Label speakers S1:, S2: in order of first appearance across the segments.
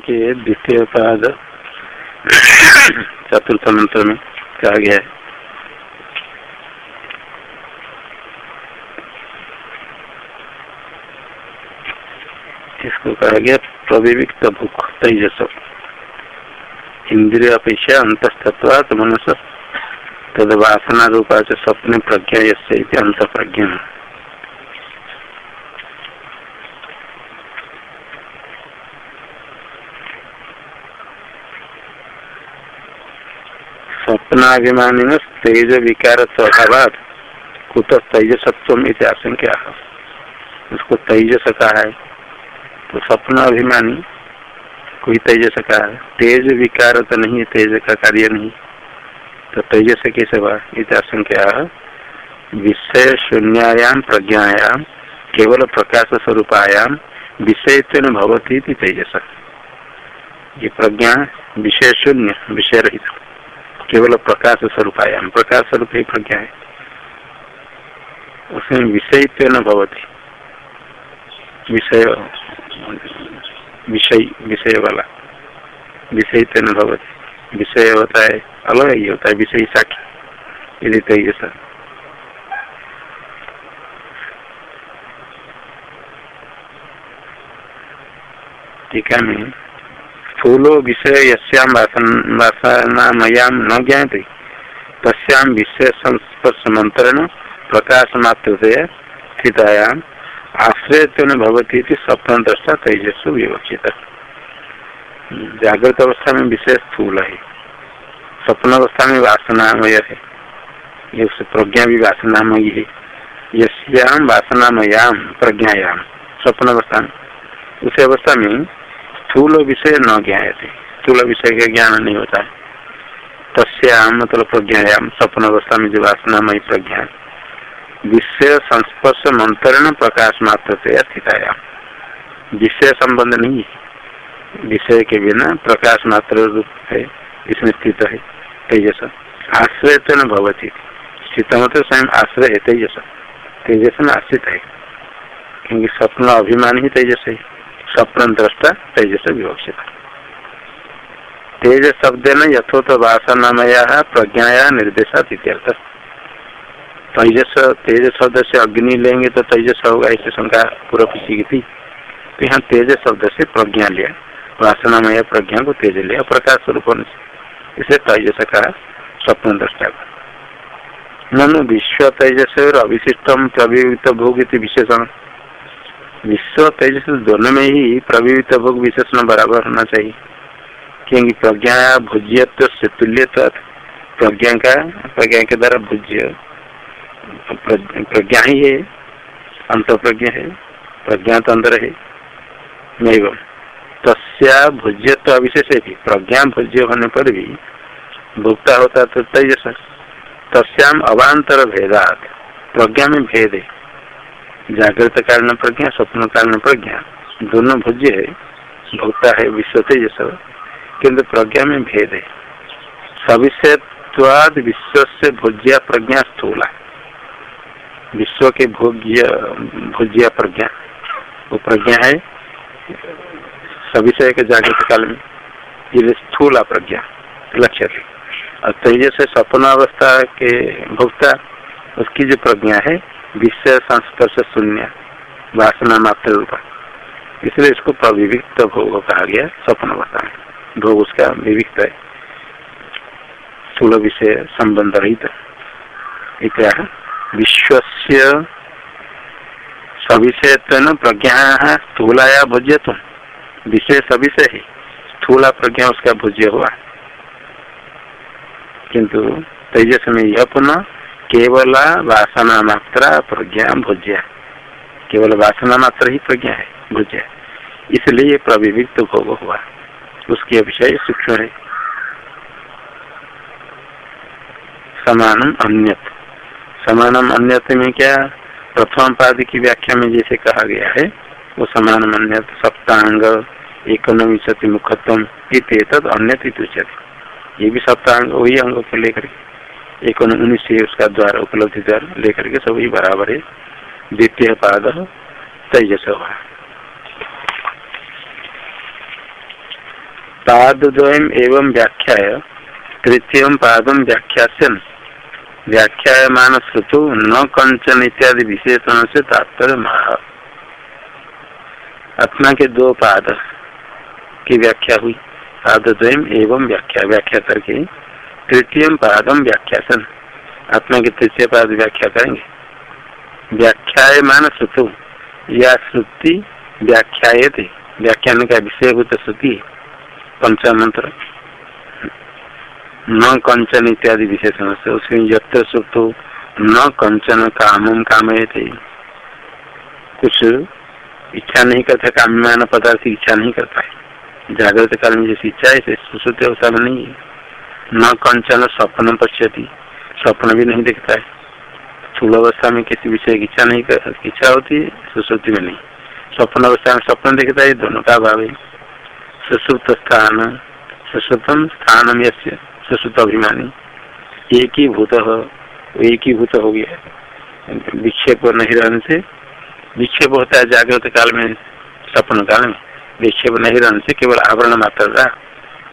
S1: के द्वितीय पाद चतुर्थ मंत्र में कहा गया है। इसको कहा गया प्रविविक्त भूख तेजस इंद्रिय अपेक्षा अंतस्तत्वात मनुष्य तद वासना रूपा से स्वप्न प्रज्ञा यसे अंत प्रज्ञा स्वप्नाभिमानी में तेज विकार स्वभाव कुत तेजसत्व आशंका उसको तेजस कहा है तो स्वप्न अभिमानी कोई तेजस कहा है तेज विकार तो नहीं है तेज का कार्य नहीं तो तेजस कैसे हुआ इत आशंका विषय शून्यायाम प्रज्ञायाम केवल प्रकाश स्वरूपायाम विषय भवती तेजस ये प्रज्ञा विषय शून्य विषय रहित केवल प्रकाश स्वरूप आया। प्रकाश स्वरूप ही प्रज्ञा है। उसमें विषय तो न भवती। विषय विषय विषय वाला। विषय तो न भवती। विषय होता है, अलग ही होता है, विषय साक्षी। यदि तो सर। टीका में स्थूलो विषय वासनामयाम न ज्ञाते तस्याम विषय संस्पर्श मंत्रण प्रकाश मात्र स्थितायाम आश्रय भवती स्वप्न दृष्टा तेजस्व विवक्षित जागृत अवस्था में विषय स्थूल है। स्वप्न अवस्था में वासनामय है। ये प्रज्ञा भी वासनामयी है। यश्याम वासनामयाम प्रज्ञायाम स्वप्न अवस्था। उस अवस्था में स्थूल विषय न ज्ञाते स्थूल विषय का ज्ञान नहीं होता है। तस्याम मतलब प्रज्ञायाम स्वप्न अवस्था में जो वासनामय प्रज्ञा विषय संस्पर्श मंत्रण प्रकाश मात्र से स्थितायाम विषय संबंध नहीं है। विषय के बिना प्रकाश मात्र रूप है, इसमें स्थित है, तेजस। आश्रय तो न भवती। स्थित मतलब स्वयं आश्रय है, तेजस। तेजस में आश्रित है। क्योंकि स्वप्न अभिमान ही तेजस है। स्वप्न दृष्टा तेजस विवक्षित। तेज शब्द न यथोत वासनामया प्रज्ञाया निर्देशा इत्यर्थ। तेजस तेज शब्द से अग्नि लेंगे तो तेजस होगा ऐसे शंका पूरा किसी की थी। तो यहाँ तेज शब्द से प्रज्ञा लिया। वासनामय प्रज्ञा को तेज लिया, प्रकाश स्वरूप इसे तेजस का स्वप्न दृष्टा का विश्व तेजस अविशिष्टम प्रवित भोग विशेषण। विश्व तेजस दोनों में ही प्रवित भोग विशेषण बराबर होना चाहिए। क्योंकि प्रज्ञा भुज्यत्व से तुल्य प्रज्ञा का, प्रज्ञा के द्वारा भुज्य, प्रज्ञा ही है अंत प्रज्ञा है, प्रज्ञा तो अंदर है, नहीं तस्या भुज्यत्व अविशेष भी प्रज्ञा भुज्य होने पर भी भुगता होता तो तेजस। तस्याम अवान्तर भेदात, प्रज्ञा में भेद है। जागृत कारण प्रज्ञा, स्वप्न कारण प्रज्ञा, दोनों भुज्य है भोक्ता है विश्व तेजस किन्तु प्रज्ञा में भेद है। सविषयत्वाद विश्व से भुज्या प्रज्ञा स्थूला। विश्व के भोग्य, भुज्या प्रज्ञा। वो प्रज्ञा है सविषय के जागृत काल में। ये स्थूला प्रज्ञा, लक्ष्य और तेजस अवस्था के भोक्ता, उसकी जो प्रज्ञा है विषय संस्पर्श शून्य, वासना मात्र रूप। इसलिए इसको प्रविविक्त भोग कहा गया, स्वप्न अवस्था में भोग उसका विविक्त है। स्थूल विषय संबंध रहित। क्या विश्व सविषय प्रज्ञा स्थूलाया भुज्य तुम विषय सविषय है। स्थूला प्रज्ञा उसका भोज्य हुआ। किंतु तेजस में यह पुनः केवल वासना मात्रा प्रज्ञा भुज्या। केवल वासना मात्र ही प्रज्ञा है, भुज्या। इसलिए प्रविविक्त भोग हुआ। उसके विषय सूक्ष्म है। समानम अन्यत। समानम अन्यत में क्या प्रथम पाद की व्याख्या में जैसे कहा गया है, वो समान अन्यत, सप्तांग एक मुखत्व इत अन्य ये भी सप्तांग, वही अंग को लेकर एक उन्नीस उसका द्वार उपलब्धि द्वार लेकर के सभी बराबर है द्वितीय पाद तेजस पादद्वयम एवं व्याख्या तृतीय पादम व्याख्यासन व्याख्यायमान श्रुतु न कंचन इत्यादि विशेषण से तात्पर्य आत्मा के दो पाद की व्याख्या हुई। पादद्वयम एवं व्याख्या। व्याख्या करके तृतीय पादम व्याख्यासन आत्मा की तृतीय पाद व्याख्या करेंगे। व्याख्यायमान श्रुतु या श्रुति व्याख्याए थे व्याख्यान का विषय भूत श्रुति पंचमंत्र न कंचन इत्यादि विशेषण से उसमें यत्र श्रुतु, न कंचन कामम काम थे कुछ इच्छा नहीं करता काम्यमान पदार्थ इच्छा नहीं करता है। जागृत काल में जैसी इच्छा है सुश्रुति अवस्था में नहीं है। न कंचन स्वप्न पश्यती स्वप्न भी नहीं देखता है। स्थूल अवस्था में किसी विषय की इच्छा नहीं कर इच्छा होती है, सुश्रुति में नहीं। स्वप्न अवस्था में स्वप्न देखता है दोनों का अभाव है। सुश्रुत स्थान, सुश्रुतम स्थान सुश्रुत अभिमानी। एक ही भूत एक ही भूत हो गया विक्षेप नहीं रहने से, विक्षेप होता है जागृत काल में स्वप्न काल में। विक्षेप नहीं रहने से केवल आवरण मात्र रहा।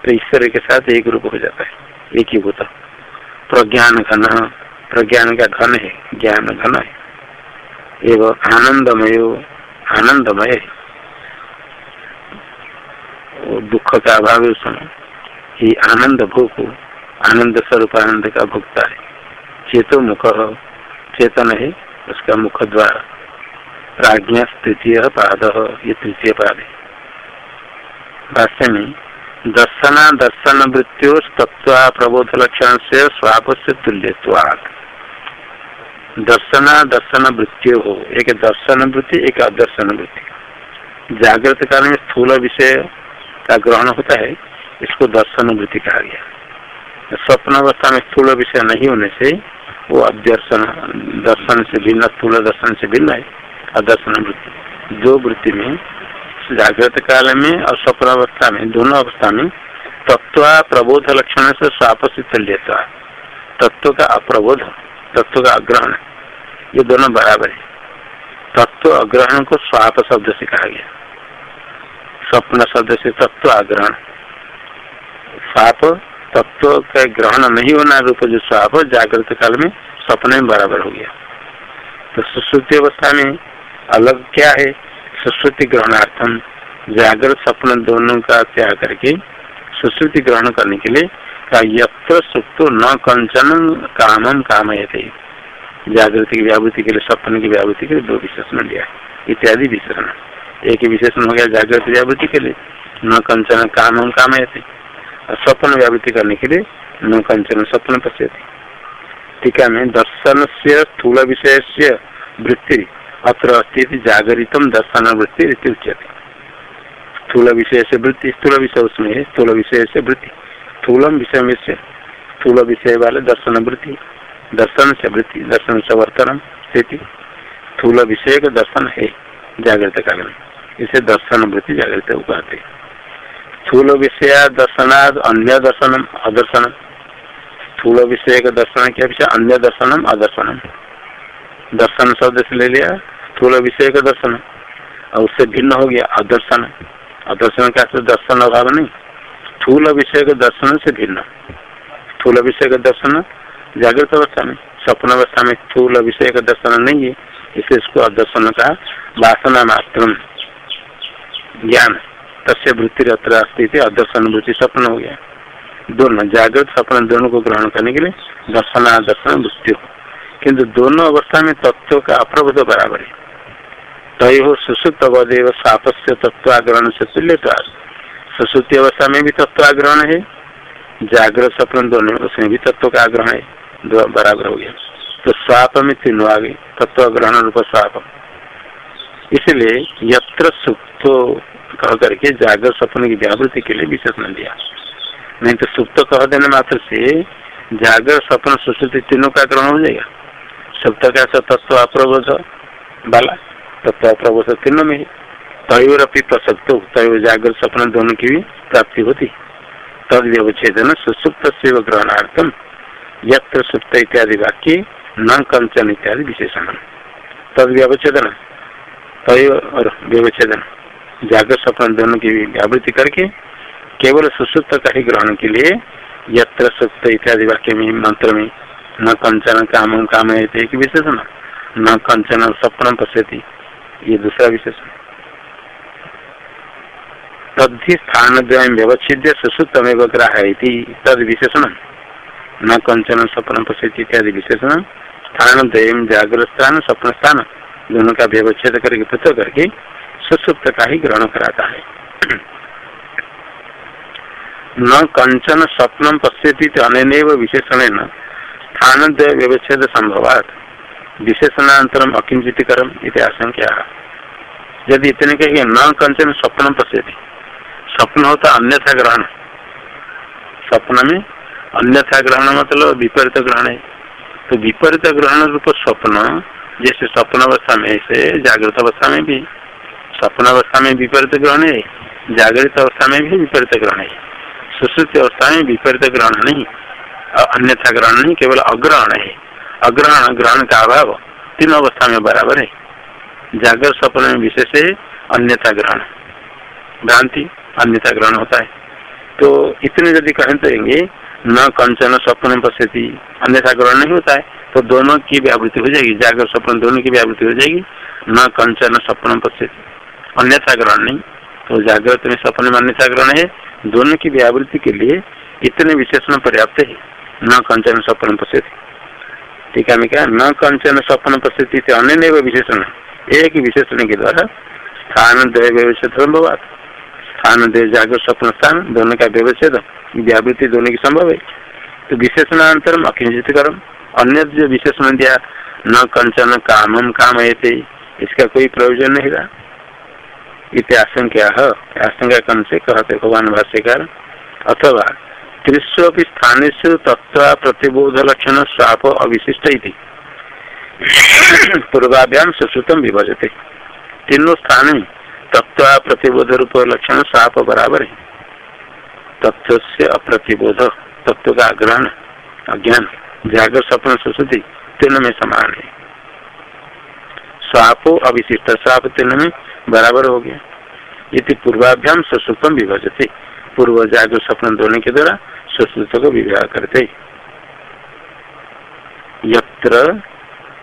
S1: तो ईश्वर के साथ एक रूप हो जाता है। एक ही भूत प्रज्ञान घन प्रज्ञान का घन है, ज्ञान घन है। एवं आनंदमय आनंदमय दुख का अभाव है ही आनंद भूख आनंद स्वरूप आनंद का भुगता है चेतो मुख चेतन है, उसका मुख द्वारा। प्राज्ञा तृतीय पाद ये तृतीय पाद है। भाष्य में दर्शन दर्शन वृत्तियों तत्व प्रबोध लक्षण से स्वाप से तुल्यवाद दर्शन दर्शन वृत्ति हो एक दर्शन वृत्ति एक अदर्शन वृत्ति जागृत काल में स्थूल विषय का ग्रहण होता है, इसको दर्शन वृत्ति कहा गया। स्वप्न अवस्था में स्थूल विषय नहीं होने से वो अदर्शन, दर्शन से भिन्न, स्थूल दर्शन से भिन्न है, अदर्शन वृत्ति दो वृत्ति में जागृत काल में और स्वप्न अवस्था में दोनों अवस्था में तत्व प्रबोध लक्षण से स्वाप तुल्यता तत्व का अप्रबोध तत्व का अग्रहण। ये दोनों बराबर है। तत्व अग्रहण को स्वाप शब्द से कहा गया। स्वप्न शब्द से तत्व अग्रहण। स्वाप तत्व का ग्रहण नहीं होना रूप जो स्वाप जागृत काल में स्वप्न में बराबर हो गया। तो सुश्रुति अवस्था में अलग क्या है? सुश्रुति ग्रहणार्थम जागृत स्वप्न दोनों का त्याग करके सुश्रुति ग्रहण करने के लिए का यत्र सुप्तो न कंचन कामम काम जागृति की व्यावृत्ति के लिए स्वप्न की व्यावृत्ति के लिए दो विशेषण लिया इत्यादि विशेषण। एक विशेषण हो गया जागृत व्यावृत्ति के लिए, न कंचन कामम काम थे स्वप्न व्यावृत्ति करने के लिए न कंचन स्वप्न पश्यति। टीका में दर्शन से स्थूल विषय से वृत्ति अत्र अस्थित जागरितम दर्शन वृत्ति उच्यते। स्थूल विषय से वृत्ति स्थूल विषय उसमें है स्थूल विषय से वृत्ति। स्थूलम विषय में से स्थूल विषय वाले दर्शन वृत्ति दर्शन से वृत्ति दर्शन से वर्तन, स्थिति। स्थूल विषय का दर्शन है, जागृत में इसे दर्शन वृत्ति जागृत उपाते। स्थूल विषय दर्शनाद अन्य दर्शनम, अदर्शनम। स्थूल विषय का दर्शन के विषय अन्य दर्शनम, अदर्शनम। दर्शन शब्द से ले लिया, स्थूल विषय का दर्शन। और उससे भिन्न हो गया, अदर्शन। अदर्शन का तो दर्शन अभाव नहीं। स्थूल विषय के दर्शन से भिन्न। स्थूल विषय का दर्शन जागृत अवस्था में। स्वप्न अवस्था में स्थूल विषय का दर्शन नहीं है। इसे इसको अदर्शन का वासना मात्र ज्ञान। तस्य वृत्ति अत्र स्थिति अदर्शन वृत्ति स्वप्न हो गया। दोनों जागृत स्वप्न दोनों को ग्रहण करने के लिए दर्शन आदर्शन वृत्ति हो। किंतु दोनों अवस्था में तत्व का अप्रबुद्ध बराबर है। तय हो सुसुप्त अवदेव सापस्य तत्वाग्रहण से तुल्य सुसुप्ति अवस्था में भी तत्व तत्वाग्रहण है, जागृत सपन दोनों, उसमें भी तत्व का आग्रहण है बराबर हो गया। तो स्वाप में तीनों आ गए तत्व ग्रहण रूप स्वाप इसलिए यत्र सुप्त कह करके जागृत सपन की व्यावृत्ति के लिए विशेषण दिया। नहीं तो सुप्त कह देने मात्र से जागृत सपन सुश्रुति तीनों का ग्रहण हो जाएगा। सप्त का तत्व अप्रबोध बाला तत्व अप्रबोध तीनों में तयोर अपनी प्रसक्त तय जागृत सपन दोनों की भी प्राप्ति होती। तद व्यवच्छेदन सुसुप्त से ग्रहणार्थम यत्र सुप्त इत्यादि वाक्य न कंचन इत्यादि विशेषण। तद व्यवच्छेदन तय और व्यवच्छेदन जागृत सपन दोनों की व्यावृत्ति करके, केवल सुसुप्त का ही ग्रहण के लिए यत्र सुप्त इत्यादि वाक्य में, मंत्र में न कंचन काम काम एक विशेषण। न कंचन स्वप्न पश्यति, ये दूसरा विशेषण। तद्धि स्थान व्यवच्छिद्य सुसुप्तमेव ग्राह तद विशेषण। न कंचन स्वप्न पश्यति इत्यादि विशेषण। स्थान द्वयम जागृत स्थान स्वप्न स्थान दोनों का व्यवच्छेद करके, पृथक करके सुसुप्त का ही ग्रहण कराता है। न कंचन स्वप्न पश्यति अनैव विशेषण स्थान व्यवच्छेद संभवात विशेषणांतरम अकिंचित करम आशंका यदि इतने कहेंगे न कंचन स्वप्न पश्यति। स्वप्न होता अन्यथा ग्रहण। स्वप्न में अन्यथा ग्रहण मतलब विपरीत ग्रहण। है तो विपरीत ग्रहण रूप स्वप्न, जैसे स्वप्न अवस्था में ऐसे, जागृत अवस्था में भी। स्वप्न अवस्था में विपरीत ग्रहण है, जागृत अवस्था में भी विपरीत ग्रहण है। सुश्रुत अवस्था में विपरीत ग्रहण नहीं। अन्यथा ग्रहण नहीं, केवल अग्रहण है। अग्रहण ग्रहण का अभाव तीन अवस्था में बराबर है। जागर सपन में विशेष है, अन्यथा ग्रहण। भ्रांति, अन्यथा ग्रहण होता है। तो इतने यदि कहते कहेंगे न कंचन स्वप्न पश्यति अन्यथा ग्रहण नहीं होता है तो दोनों की व्यावृत्ति हो जाएगी। जागर स्वप्न दोनों की व्यावृत्ति हो जाएगी, न कंचन स्वप्न पश्यति अन्यथा ग्रहण नहीं तो जागृत में सपन में अन्यथा ग्रहण है। दोनों की व्यावृत्ति के लिए इतने विशेषण पर्याप्त है। न कंचन स्वप्न पश्यति ठीक है क्या न कंचन स्वप्न पश्यति अन्य विशेषण एक विशेषण के द्वारा स्थान द्वय व्यवस्थित संभवात स्थान द्वय जागृत स्वप्न, स्थान, दोनों का व्यवस्थित व्यावृत्ति दोनों की संभव है। तो विशेषणांतरम अकिंचित कर्म। अन्य जो विशेषण दिया, न कंचन कामम काम इसका कोई प्रयोजन नहीं रहा। इत आशंका आशंका कम से कहते भगवान भाष्यकार, अथवा त्रिशु स्थान तत्व प्रतिबोध लक्षण स्वाप अविशिष्ट पूर्वाभ्याम सुश्रुतम विभजते। तीनों स्थान में तत्व प्रतिबोध रूप लक्षण स्वाप बराबर है। तत्व से अप्रतिबोध तत्व का ग्रहण अज्ञान, जागर, सपन, सुश्रुति तीनों में समान है। स्वापो अविशिष्ट, स्वाप तीन में बराबर हो गया। यदि पूर्वाभ्याम सुश्रुतम विभजते। पूर्व जागर, सपन दोनों के द्वारा सुश्रुत को विवाह करते। यत्र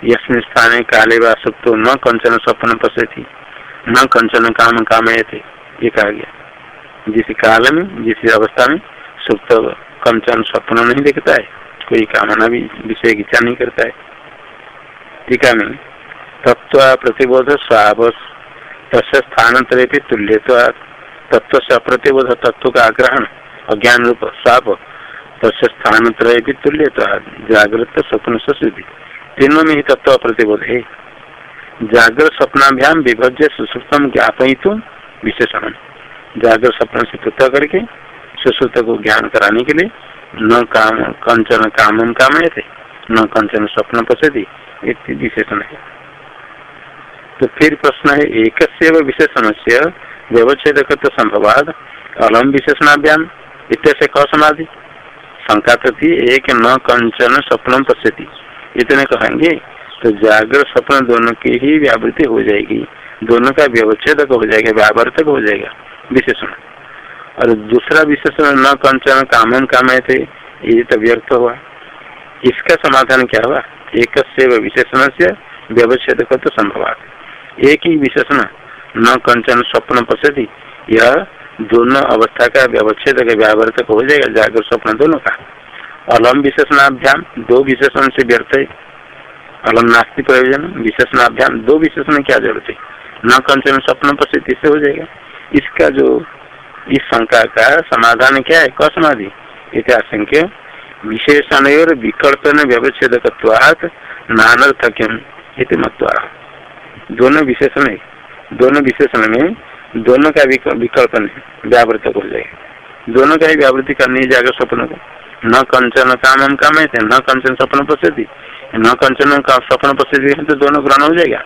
S1: यस्मिन स्थाने काले व सुप्तो न कंचन स्वप्न पश्यति, न कंचन काम काम ये कहा गया। जिस काल में जिस अवस्था में सुप्त कंचन स्वप्न नहीं देखता है, कोई कामना भी विषय इच्छा नहीं करता है। टीका में तत्व प्रतिबोध स्वावस, तस्य स्थानांतरे भी तुल्य तत्व से अप्रतिबोध तत्व का आग्रहण। अज्ञान रूप साप भी तुल्य जागृत स्वप्न सुधि तीनों में ही तत्व अप्रतिबोध है। जागृत स्वप्नाभ्याम विभज्य सुश्रुतम ज्ञापित विशेषण जागृत स्वप्न से पृथक करके सुश्रुत को ज्ञान कराने के लिए न काम, कंचन काम काम थे न कंचन स्वप्न पश्यति विशेषण है। तो फिर प्रश्न है एक विशेषण से व्यवच्छेद संभवाद, अलम विशेषणाभ्याम इतने क समाधि? शंका तो थी, एक न कंचन स्वप्न पश्यति। इतने कहेंगे तो जागृत स्वप्न दोनों की ही व्यावृत्ति हो जाएगी। दोनों का व्यवच्छेद हो जाएगा, व्यावर्तक हो जाएगा, विशेषण। और दूसरा विशेषण, न कंचन कामन काम थे, ये तो व्यर्थ हुआ। इसका समाधान क्या हुआ? एक विशेषण से व्यवच्छेद तो संभवात एक ही विशेषण, न कंचन स्वप्न पश्यति, यह दोनों अवस्था का व्यवच्छेद व्यावर्तक हो जाएगा जागृत स्वप्न दोनों का। अलम विशेषणाभ्याम, दो विशेषण से व्यर्थ है। अलम नास्ति प्रयोजन, विशेषणाभ्याम, दो विशेषण क्या ज़रूरत है? न कंचन स्वप्न पश्चित इससे हो जाएगा। इसका जो, इस शंका का समाधान क्या है? क समाधि। इतिहास विशेषण और विकल्पन व्यवच्छेद नानर्थक्यम मत्वा। दोनों विशेषण दोनों विशेषण में दोनों का विकल्प नहीं, व्यावृत हो जाएगा दोनों का ही व्यावृत्ति करनी जाएगा स्वप्न को। न कंचन काम हम काम है न कंचन स्वप्न पश्यति न कंचन का स्वप्न पश्यति है तो दोनों ग्रहण हो जाएगा।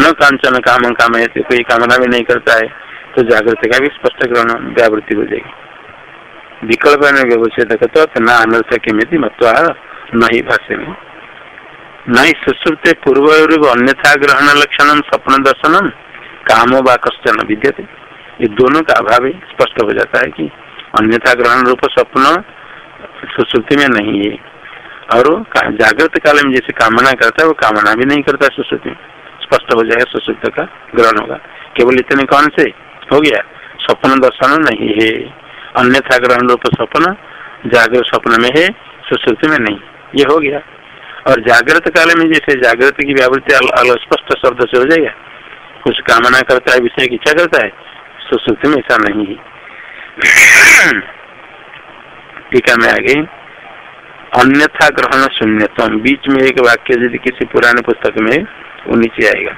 S1: न कंचन काम काम है कोई कामना भी नहीं करता है तो जागृति का भी स्पष्ट ग्रहण, व्यावृत्ति हो जाएगी। विकल्प में व्यवच्छेद न अनर्थ के मिति मत्वा न ही भाष्य में नहीं सुश्रुते पूर्व अन्यथा ग्रहण लक्षण, स्वप्न दर्शनम। कामो व कश्चन विद्यते। ये दोनों का अभाव स्पष्ट हो जाता है कि अन्यथा ग्रहण रूप स्वप्न सुश्रुति में नहीं है। और जागृत काल में जैसे कामना करता है, वो कामना भी नहीं करता सुश्रुति में। स्पष्ट हो जाएगा सुश्रुत का ग्रहण होगा। केवल इतने कौन से? हो गया। स्वप्न दर्शन नहीं है। अन्यथा ग्रहण रूप स्वप्न जागृत स्वप्न में है, सुश्रुति में नहीं। ये हो गया। और जागृत काल में जैसे जागृत की व्यावृत्ति अलग स्पष्ट शब्द से हो जाएगा कुछ कामना करता है, विषय की इच्छा करता है सुश्रुति में ऐसा नहीं है। टीका में आगे, अन्यथा ग्रहण शून्यतम। बीच में एक वाक्य यदि किसी पुराने पुस्तक में वो नीचे आएगा।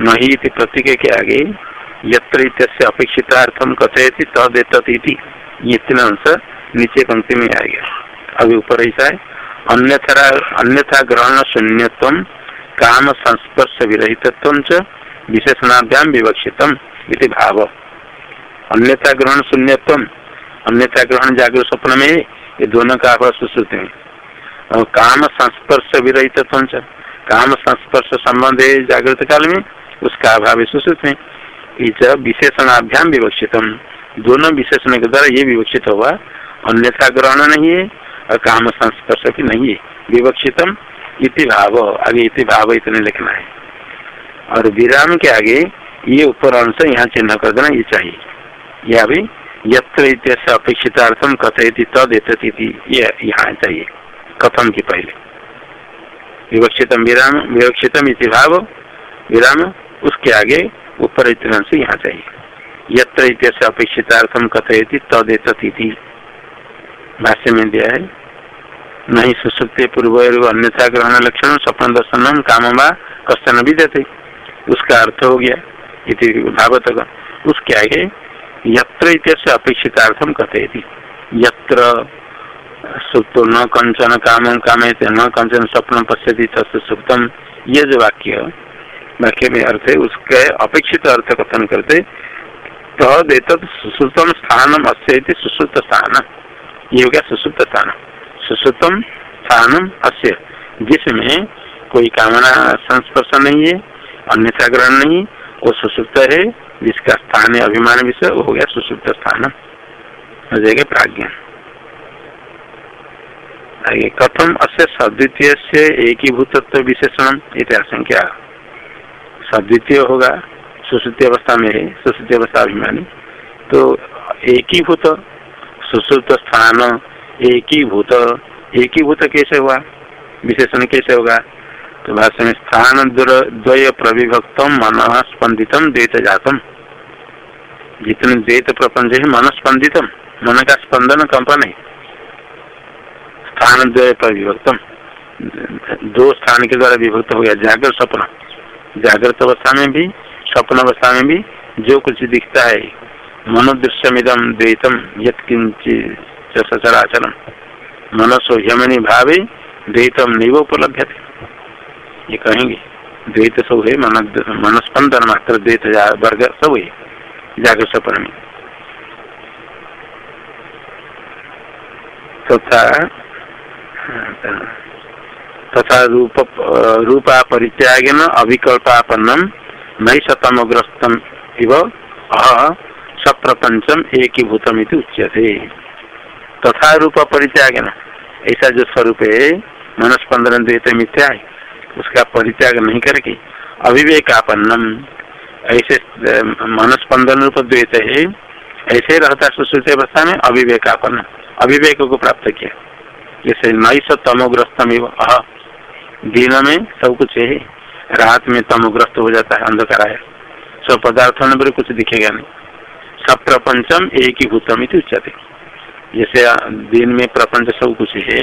S1: नहीं प्रतीक के आगे, यत्र अपेक्षितार्थम कथयति तदेती ये तीन अंश नीचे पंक्ति में आएगा। अभी ऊपर ऐसा है, अन्यथा अन्यथा ग्रहण शून्यत्व काम संस्पर्श विरहित विशेषणाभ्याम विवक्षितम इति भाव। अन्यथा ग्रहण शून्यत्व अन्यथा ग्रहण जागृत स्वप्न में ये दोनों का अभाव सुश्रुति में और काम संस्पर्श विरहित काम संस्पर्श संबंध है जागृत काल में उसका अभाव सुश्रुत में विशेषणाभ्याम विवक्षितम दोनों विशेषण के द्वारा ये विवक्षित हुआ अन्यथा ग्रहण नहीं है और काम संस्पर्श भी नहीं है। विवक्षितम इति भाव, आगे इति भाव इतने लिखना है। और विराम के आगे ये ऊपर अंश यहाँ चिन्ह कर देना, ये चाहिए। यह अभी यत्र अपेक्षितार्थम कथयति तद ये यहाँ चाहिए कथम की पहले। विवक्षितम विराम, विवक्षितम भाव, विराम, उसके आगे ऊपर से यहाँ चाहिए। यत्र अपेक्षितार्थम कथयति तद भाष्य में दिया है नहीं सुसुप्त पूर्व अन्यथा ग्रहण लक्षण स्वप्न दर्शन काम कस्तन भी देते उसका अर्थ हो गया इति भावत उसके आगे यत्र इत्यस्य अपेक्षितार्थम कथे यत्र सुप्तो न कंचन काम काम न कंचन स्वप्न पश्यति तस् सुप्तम ये जो वाक्य वाक्य में अर्थ है, उसके अपेक्षित अर्थ कथन करते तदेत सुश्रुतम स्थानम अस्य सुश्रुत स्थान। ये हो गया सुश्रुत स्थान। सुश्रुतम स्थानम अस्य। जिसमें कोई कामना संस्पर्श नहीं है अन्यथा ग्रहण नहीं, वो सुसुप्त है, जिसका स्थान है अभिमान विषय हो गया सुसुप्त स्थान। हो जाएगा प्राज्ञ आगे, कथम अस्य सद्वितीय से एक ही भूतत्व विशेषण इतिहासंख्या सद्वितीय होगा सुश्रुति अवस्था में है सुश्रुति अवस्था अभिमानी। तो एक ही भूत सुश्रुत स्थान एक ही भूत एक ही भूत कैसे हुआ? विशेषण कैसे होगा? तो भाषा में स्थान द्वय प्रविभक्तम मन स्पंदितम द्वैत जातम जितने द्वैत प्रपंच है मन स्पंदितम मन का स्पंदन कंपन है स्थान द्वय प्रविभक्तम दो स्थान के द्वारा विभक्त हो गया जागृत स्वप्न। जागृत अवस्था में भी, स्वप्न अवस्था में भी जो कुछ दिखता है मनोदृश्यमिदम द्वैतम यत्किंचित सचराचरम। मनसो यमनी भावे द्वैतम नहीं उपलब्ध थे ये कहेंगे। द्वैत सब है मन मनस्पंदन मात्र द्वैत वर्ग सब है जागर सपन में तथा तथा रूप, रूपा परित्यागन अभिकल्पापन्नम नई शतमग्रस्तम इव अह सप्रपंचम भूतम उच्यते। तथा रूप परित्यागन, ऐसा जो स्वरूप है मनस्पंदन द्वैत मिथ्या है उसका परित्याग नहीं करके अविवेकापन्नम ऐसे मनस्पंदन रूप द्वैत है। ऐसे रहता सुश्रुति अवस्था में अविवेकापन्न। अविवेक को प्राप्त किया। जैसे नई स तमोग्रस्तम दिन में सब कुछ है। रात में तमोग्रस्त हो जाता है, अंधकार आया। सब पदार्थों में कुछ दिखेगा नहीं। सब प्रपंचम एक ही भूतम उच्चते जैसे दिन में प्रपंच सब कुछ है,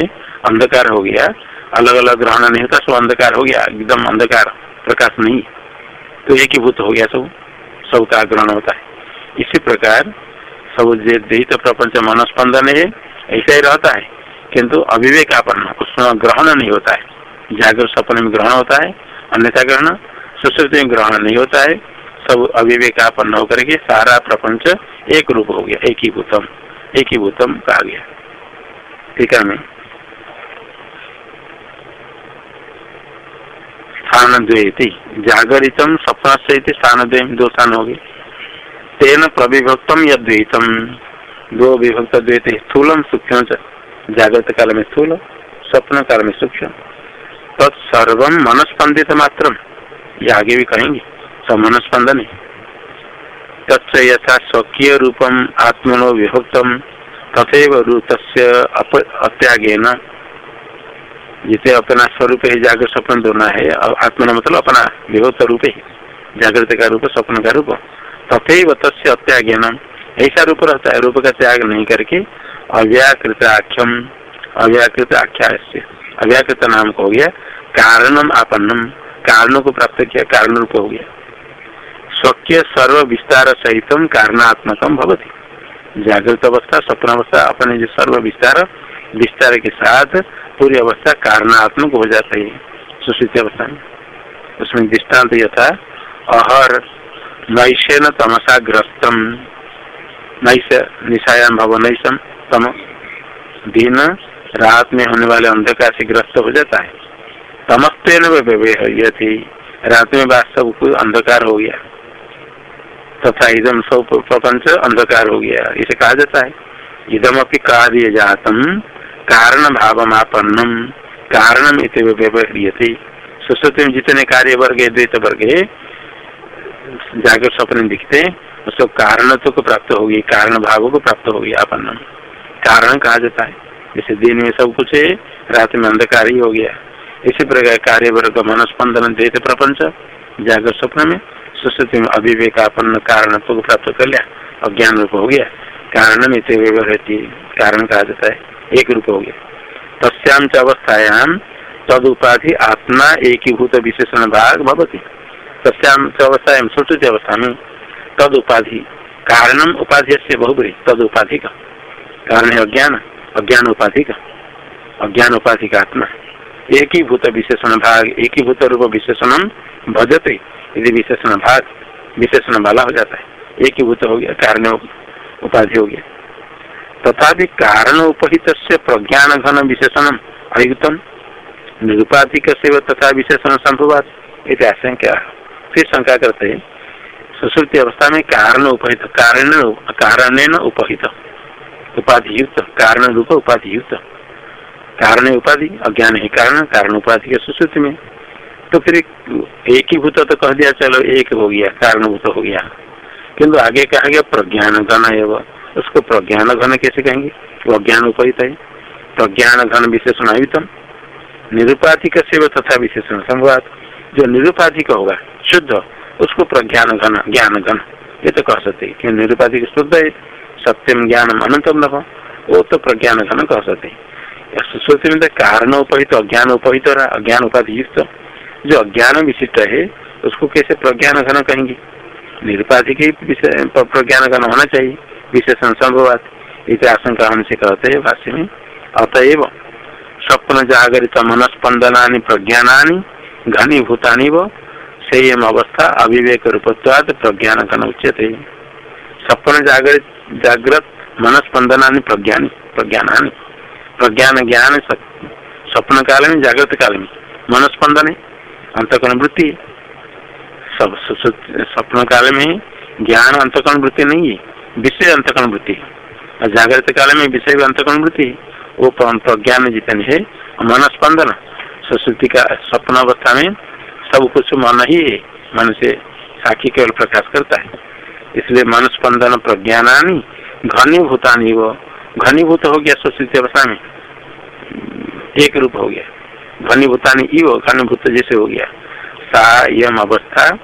S1: अंधकार हो गया। अलग अलग ग्रहण नहीं होता, सब अंधकार हो गया, एकदम अंधकार, प्रकाश नहीं तो एक ही भूत हो गया सब, सबका ग्रहण होता है। इसी प्रकार, सब देहित प्रपंच मनस्पंदन है, ऐसा ही रहता है। किंतु अविवेकापन्न उसमें ग्रहण नहीं होता है। जागरूक सपन में ग्रहण होता है, अन्यथा ग्रहण, सुश्रुति में ग्रहण नहीं होता है। सब अविवेकापन्न होकर के सारा प्रपंच एक रूप हो गया, एक ही भूतम, एक ही भूतम कहा गया। ठीक है, मैं। स्थान द्वे जागरितम स्वप्न से स्थान द्वे दो स्थान हो गए तेन प्रविभक्तम यद्वैतम दो विभक्त द्वैत स्थूलम सूक्ष्म जागृत काल में स्थूल स्वप्न काल में सूक्ष्म। तत्सर्व मनस्पंदित मात्र ये आगे भी कहेंगे सब मनस्पंदन तत्स स्वकीय रूपम आत्मनो विभक्तम तथेव अत्यागे न जिसे अपना स्वरूप ही जागृत स्वप्न दोनों है आत्मा मतलब अपना विभक्त रूप ही। जागृत का रूप, स्वप्न का रूप। तथे तस्य अत्याज्ञान ऐसा रूप रहता है, रूप का त्याग नहीं करके अव्याकृत आख्यम, अव्याकृत आख्या अव्याकृत नाम को हो गया कारणम आपन्नम। कारणों को प्राप्त किया, कारण रूप हो गया। स्वक्य सर्व विस्तार सहित कारणात्मकम भवती। जागृत अवस्था, स्वप्न अवस्था, अपने जो सर्व विस्तार विस्तार के साथ पूरी अवस्था कारणात्मक हो जाता है सुश्रुति अवस्था में। उसमें दृष्टांत यथा अहर नैशेन तमसा ग्रस्तम नैश निशायाम भव नैशम, तम दिन रात में होने वाले अंधकार से ग्रस्त हो जाता है। तमस्तेन ये थी रात में वास्तव को अंधकार हो गया। तथा इदम सब प्रपंच अंधकार हो गया, इसे कहा जाता है। इदम अपनी कार्य जातम कारण भाव कारणम इत व्यवह्रिय सुश्रुति में जितने कार्य वर्ग द्वैत वर्ग है जागर स्वप्न दिखते उसको कारण तो को प्राप्त होगी कारण भाव को प्राप्त होगी आपन्न कारण कहा जाता है? जैसे दिन में सब कुछ है, रात में अंधकार ही हो गया। इसी प्रकार कार्य वर्ग मनस्पंदन देते प्रपंच जागर स्वप्न में सुश्रुति में अभिवेकापन्न कारण तो को प्राप्त कर लिया अज्ञान रूप हो गया। कारण में कारण कहा जाता है? एक रूप हो गया। तस्याम च अवस्थायाम तद उपाधि आत्मा एक भूत विशेषण भाग भवती। तस्याम च अवस्था सुश्रुति अवस्था में तद उपाधि कारणम उपाधि से बहुबरी तद उपाधि का कारण है अज्ञान अज्ञान उपाधि का अज्ञान उपाधि का आत्मा। एक ही भूत विशेषण भाग एक ही भूत रूप विशेषण भजते, यदि विशेषण भाग, विशेषण वाला हो जाता है। एक ही भूत हो गया कारण उपाधि हो गया। तथा कारण उपहित प्रज्ञान घन विशेषण अयुतम निरुपाधिक से तथा विशेषण संभवात आशंका फिर शंका करते हैं, सुश्रुति अवस्था में कारण उपहित कारण कारण उपहित। उपाधि युक्त कारण रूप उपाधि युक्त कारण उपाधि, अज्ञान है कारण कारण उपाधि के सुश्रुति में। तो फिर एक ही भूत तो कह दिया, चलो एक हो गया, कारणभूत हो गया। किंतु आगे कहा गया प्रज्ञान है वह उसको प्रज्ञान घन कैसे कहेंगे? वो अज्ञान उपहित है। प्रज्ञान घन विशेषण आयुतम। निरुपाधिक से तथा विशेषण संवाद। जो निरुपाधिक होगा, शुद्ध, उसको प्रज्ञान घन, ज्ञान घन। ये तो कह सकते क्यों निरुपाधिक शुद्ध है? सत्यम ज्ञान अनंतम न वो तो प्रज्ञान घन कह सकते सुश्रुति में तो कारण उपहित, अज्ञान उपहित रहा, अज्ञान उपाधि युक्त जो अज्ञान विशिष्ट है, उसको कैसे प्रज्ञान घन कहेंगे? निरुपाधिक ही प्रज्ञान घन होना चाहिए। विशेषण संभवात इसे आशंका हमसे कहते हैं, भाष्य में। अतएव स्वप्न जागरित मनस्पंदना प्रज्ञाना घनीभूतानी व संयम अवस्था, अविवेक रूपत्वाद प्रज्ञान का उचित सपन जागृत जागृत मनस्पंदना प्रज्ञान प्रज्ञान प्रज्ञान ज्ञान स्वप्न काल में, जागृत काल में। मनस्पंदन, अंतकरण वृत्ति। सब स्वप्न काल में ज्ञान अंतकरण वृत्ति नहीं है। विषय अंतकरण वृत्ति और जागृत काल में विषय अंतकरण वृत्ति वो प्रज्ञान जितने है, मनस्पंदन, सुश्रुति का स्वप्न अवस्था में सब कुछ मन ही मन से साक्षी केवल प्रकाश करता है। इसलिए मन स्पंदन प्रज्ञानी घनीभूतानी वो, घनीभूत हो गया सुश्रुति अवस्था में। एक रूप हो गया। घनीभूतानी वो घनीभूत जैसे हो गया। सा यम अवस्था,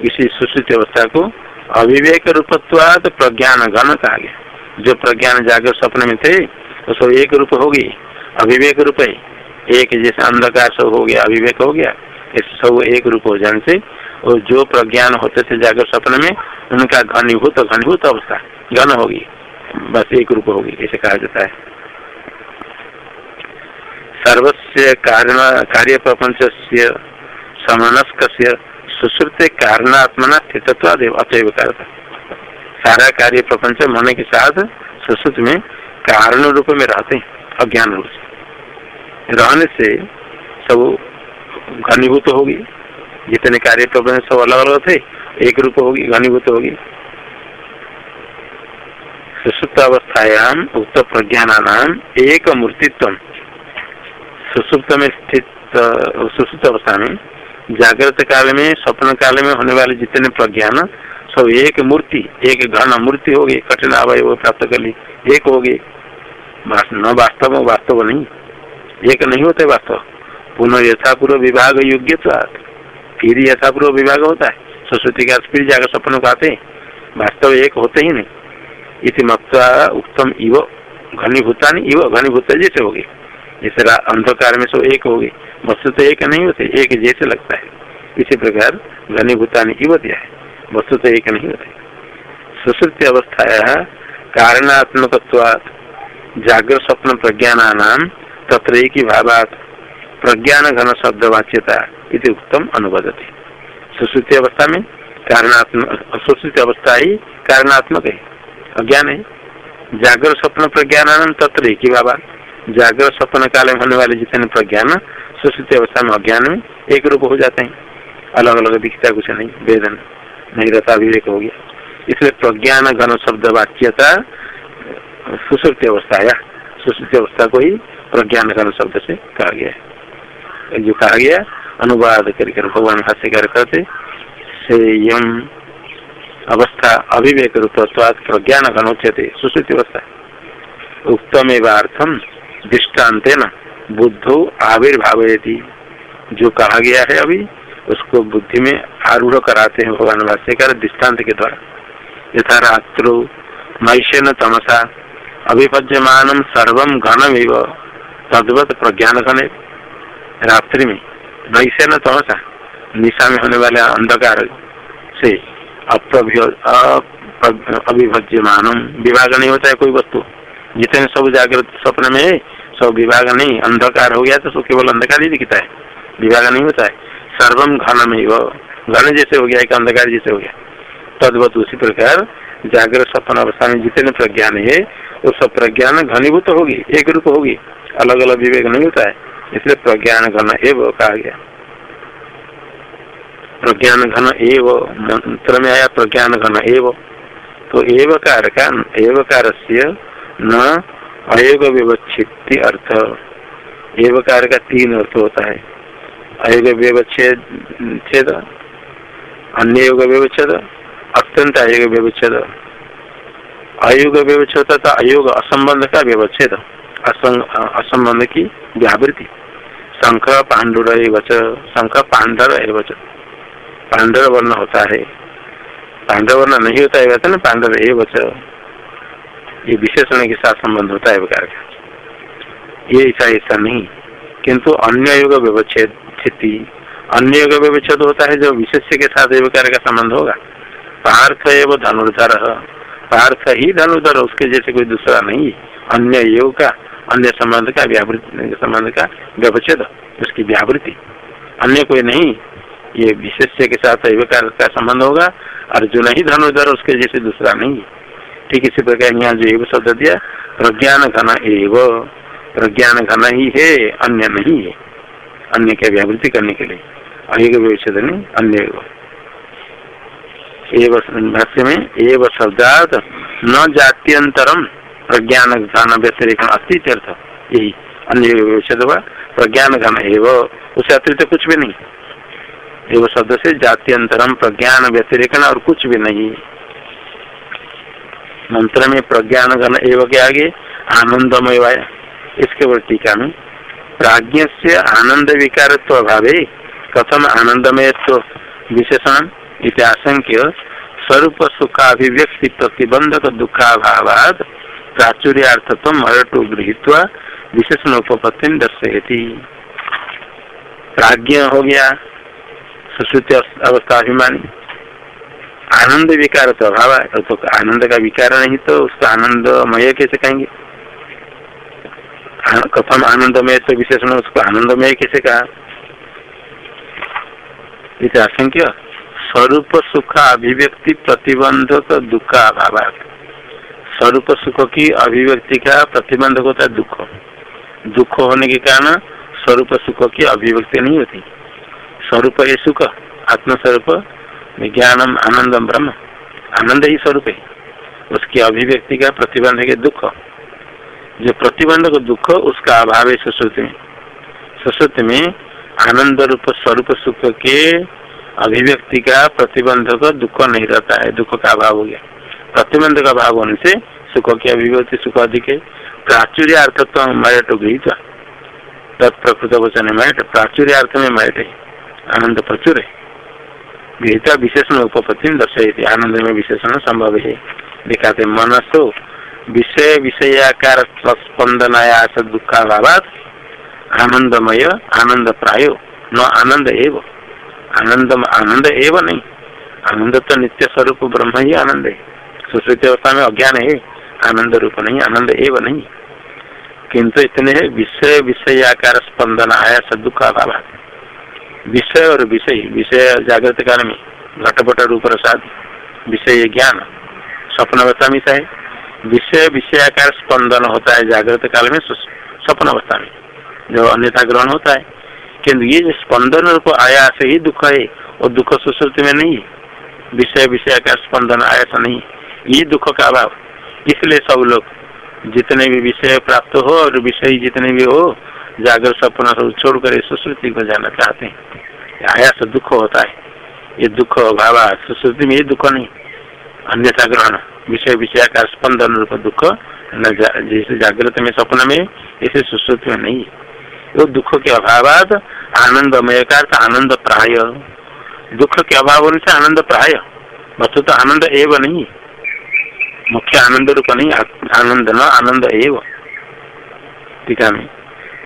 S1: इसी सुश्रुति अवस्था को अविवेक रूपत्वाद प्रज्ञान घन कहा गया जो प्रज्ञान जागर स्वप्न में थे वो सब एक रूप होगी अविवेक रूप है। एक जैसे अंधकार सब हो गया, अविवेक हो गया। इस सब एक रूप हो जाने से, और जो प्रज्ञान होते थे जागर स्वप्न में, उनका घनीभूत घनीभूत अवस्था, घन होगी बस एक रूप होगी ऐसे कहा जाता है। सर्वस्व कार्य प्रपंच समनस्क सुश्रुत कारणात्मना स्थितत्वादेव, अतएव करता। सारा कार्य प्रपंच मन के साथ सुश्रुत में कारण रूप में रहते हैं, अज्ञान रूप से। रहने से सब घनीभूत होगी। जितने कार्य प्रपंच सब अलग अलग थे, एक रूप होगी, घनीभूत होगी। सुसुप्त अवस्थायाम, उक्त प्रज्ञान नाम एक मूर्तित्व सुसुप्त में स्थित सुसुप्त अवस्था में जागृत काल में, स्वप्न काल में होने वाले जितने प्रज्ञान, सब एक मूर्ति, एक घन मूर्ति होगी कठिन अवय प्राप्त कर ली। एक होगी न वास्तव वास्तव नहीं। एक नहीं होते वास्तव। पुनः यथापूर्व विभाग योग्य फिर यथापूर्व विभाग होता है। सरस्वती का फिर जाकर स्वप्न को आते वास्तव एक होते ही नहीं। इसी मक्ता उत्तम इव घनीभूता इव, घनीभूत जैसे हो गए। जैसे अंधकार में सो एक हो गए वस्तु तो एक नहीं होते, एक जैसे लगता है। इसी प्रकार घनीभूता इव दिया है। वस्तु तो एक नहीं होते। सुश्रुति अवस्थाया कारणात्मक जागृत स्वप्न प्रज्ञान तत्र एक ही भावात, प्रज्ञान घन शब्द वाच्यता उत्तम अनुबदती सुश्रुति अवस्था में कारणात्मक सुश्रुति अवस्था ही कारणात्मक है, अज्ञान है। जागर स्वप्न प्रज्ञान तत्र एक ही बाबा जागर स्वप्न काल में होने वाले जितने प्रज्ञान, सुश्रुति अवस्था में अज्ञान में एक रूप हो जाते हैं। अलग अलग दिखता कुछ नहीं, वेदन नहीं रहता, विवेक हो गया। इसलिए प्रज्ञान घन शब्द वाच्यता, सुश्रुति अवस्था, या सुश्रुति अवस्था को ही प्रज्ञान घन शब्द से कहा गया है। जो कहा गया, अनुवाद करके भगवान भाष्यकार करते से यम अवस्था अभिवेक रूपत्वाद प्रज्ञान घनोच्यते, सुश्रुति अवस्था। एवं दृष्टांत है ना, बुद्धो आविर्भाव जो कहा गया है अभी, उसको बुद्धि में आरूढ़ कराते हैं भगवान भाष्यकार दृष्टांत के द्वारा। यथा रात्रो मैशन तमसा अभिपज्यमान सर्व घनम तद्वत प्रज्ञान घन रात्रि में न थोड़ा निशा में होने वाले अंधकार से अभिभज्यमान विभाग नहीं होता है कोई वस्तु। जितने सब जागृत स्वप्न में सब विभाग नहीं, अंधकार हो गया तो सब केवल अंधकार ही दिखता है। विभाग नहीं होता है। सर्वम घन में घन जैसे हो गया, एक अंधकार जैसे हो गया। तदवत उसी प्रकार जागृत स्वप्न अवस्था में जितने प्रज्ञान है वो सब प्रज्ञान घनीभूत होगी, एक रूप होगी। अलग अलग विवेक नहीं होता है। इसलिए प्रज्ञान घन एव कहा गया। प्रज्ञान घन एव, मंत्र में आया प्रज्ञान घन एव। तो एवकार का एवकार से न अयोग व्यवच्छेद अर्थ। एवकार का तीन अर्थ होता है अयोग व्यवच्छेद छेद? अन्य योग व्यवच्छेद अत्यंत अयोग व्यवच्छेद अयोग व्यवच्छेद तथा अयोग असंबंध का व्यवच्छेद। असंबंध की व्यावृति शंख, पांडुर शंख, पांडर एवच। पांडर वर्ण होता है। पांडव वर्ण नहीं होता है ना पांडर एवच। ये विशेषण के साथ संबंध होता है प्रकार का। ये ऐसा ऐसा नहीं। किंतु अन्य युग व्यवच्छेद स्थिति, अन्य युग व्यवच्छेद होता है जो विशेष के साथ एवकार का संबंध होगा। पार्थ एवं धनुर्धर। पार्थ ही धनुर्धर, उसके जैसे कोई दूसरा नहीं। अन्य योग का, अन्य संबंध का, व्यावृत्ति संबंध का व्यवच्छेद, उसकी व्यावृत्ति। अन्य कोई नहीं। ये विशेष के साथ एवकार का संबंध होगा। अर्जुन ही धनुधर उसके जैसे दूसरा नहीं। ठीक इसी प्रकार यहाँ जो एव शब्द दिया। प्रज्ञान घन एव। प्रज्ञान घन ही है, अन्य नहीं है। अन्य क्या व्यावृत्ति करने के लिए। अहिग व्यवच्छेद नहीं अन्य भाष्य में एव शब्दात न जात्यंतरम प्रज्ञान घन व्यतिरिक्त अस्थित अर्थ यही अन्य विषद हुआ प्रज्ञान घन एव। उसे अतिरिक्त कुछ भी नहीं। एवं शब्द से जात्यंतरम प्रज्ञान व्यतिरिक्त और कुछ भी नहीं। मंत्र में प्रज्ञान घन एवं के आगे आनंदमय इसके ऊपर टीका में प्राज्ञ से आनंद विकार अभाव कथम आनंदमय विशेषण इतिहासंख्य स्वरूप सुखाभिव्यक्ति प्रतिबंधक दुखाभावाद प्राचुर्यार्थत्व मरटो गृहित विशेषण उपपत्ति दर्शयती। प्राज्ञ हो गया सुश्रुति अवस्था अभिमानी। आनंद विकार तो अभाव तो आनंद का विकार नहीं तो उसका आनंदमय कैसे कहेंगे? कथम आनंदमय तो विशेषण उसको आनंदमय कैसे कहा? इसे आशंक्य? स्वरूप सुख अभिव्यक्ति प्रतिबंधक दुख अभाव। स्वरूप सुख की अभिव्यक्ति का प्रतिबंधक होता है दुख। दुख होने के कारण स्वरूप सुख की अभिव्यक्ति नहीं होती। स्वरूप है सुख, आत्मस्वरूप विज्ञानम आनंदम ब्रह्म। आनंद ही स्वरूप है। उसकी अभिव्यक्ति का प्रतिबंध के दुख। जो प्रतिबंधक दुख, उसका अभाव है सुश्रुति में। सुश्रुति में आनंद रूप, स्वरूप सुख के अभिव्यक्ति का प्रतिबंधक दुख नहीं रहता है। दुख का अभाव हो गया। प्रतिबंध का भाव होने से सुख की अभिव्यक्ति सुख अधिक है। प्राचुर्य अर्थत्व मयट गृहित तत्प्रकृत वचन मयट। प्राचुर्य अर्थ में मयट है। आनंद प्रचुर है। गृहित विशेषण उपपत्ति दर्शे आनंद में विशेषण संभव है दिखाते मनसो विषय, विषयाकार स्पंदनायास दुखाभाव आनंदमय आनंद प्राय न आनंद एव। आनंद आनंद एव नहीं। आनंद तो नित्य स्वरूप ब्रह्म ही आनंद है। सुश्रुति अवस्था में अज्ञान है। आनंद रूप नहीं आनंद एव नहीं। किंतु इतने है, विषय विषय आकार स्पंदन आया सदुख अभाव विषय और विषय विषय जागृत काल में घटपट रूप प्रसाद विषय ज्ञान स्वप्न अवस्था में है विषय विषय आकार स्पंदन होता है जागृत काल में स्वप्न अवस्था में, जो अन्यथा ग्रहण होता है। किंतु ये जो स्पंदन रूप आयास ही दुख है, और दुख सुश्रुति में नहीं। विषय विषय का स्पंदन आयास नहीं। ये दुख का अभाव। इसलिए सब लोग जितने भी विषय प्राप्त हो और विषय जितने भी हो जागर सपना सब छोड़ कर सुश्रुति को जाना चाहते हैं। आया आयास दुख होता है। ये दुख अभाव सुश्रुति में ये दुख नहीं। अन्यथा ग्रहण, विषय विषय का स्पंदन रूप दुख जैसे जागृत में, स्वप्न में, इसे सुश्रुति में नहीं। वो दुख के अभाव आनंदमय का आनंद प्राय। दुख के अभाव होने से आनंद प्राय। वस्तु तो आनंद एवं नहीं। मुख्य आनंद रूप नहीं, आनंद न आनंद एव। टीका में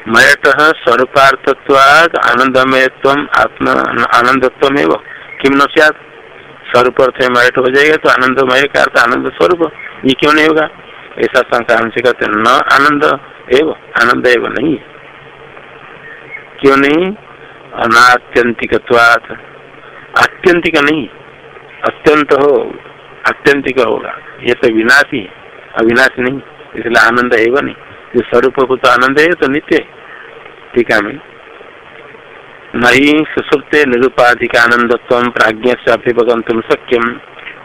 S1: मयट स्वरूपार्थत्वाद आनंदमय आत्म आनंदत्व एवं किम न स्वरूप अर्थ मयट हो जाएगा तो आनंदमय का अर्थ आनंद स्वरूप। ये क्यों नहीं होगा? ऐसा शंका हमसे कहते न आनंद एवं आनंद एवं नहीं। क्यों नहीं? अनात्यंतिक आत्यंतिक नहीं। अत्यंत हो आत्यंतिक होगा। ये तो विनाशी अविनाशी नहीं, इसलिए आनंद है नहीं। जो स्वरूप को तो आनंद है तो नित्य ठीक है नहीं सुसुप्त निरुपाधिक आनंदत्व प्राज्ञ से अभिभगंतुम सक्यम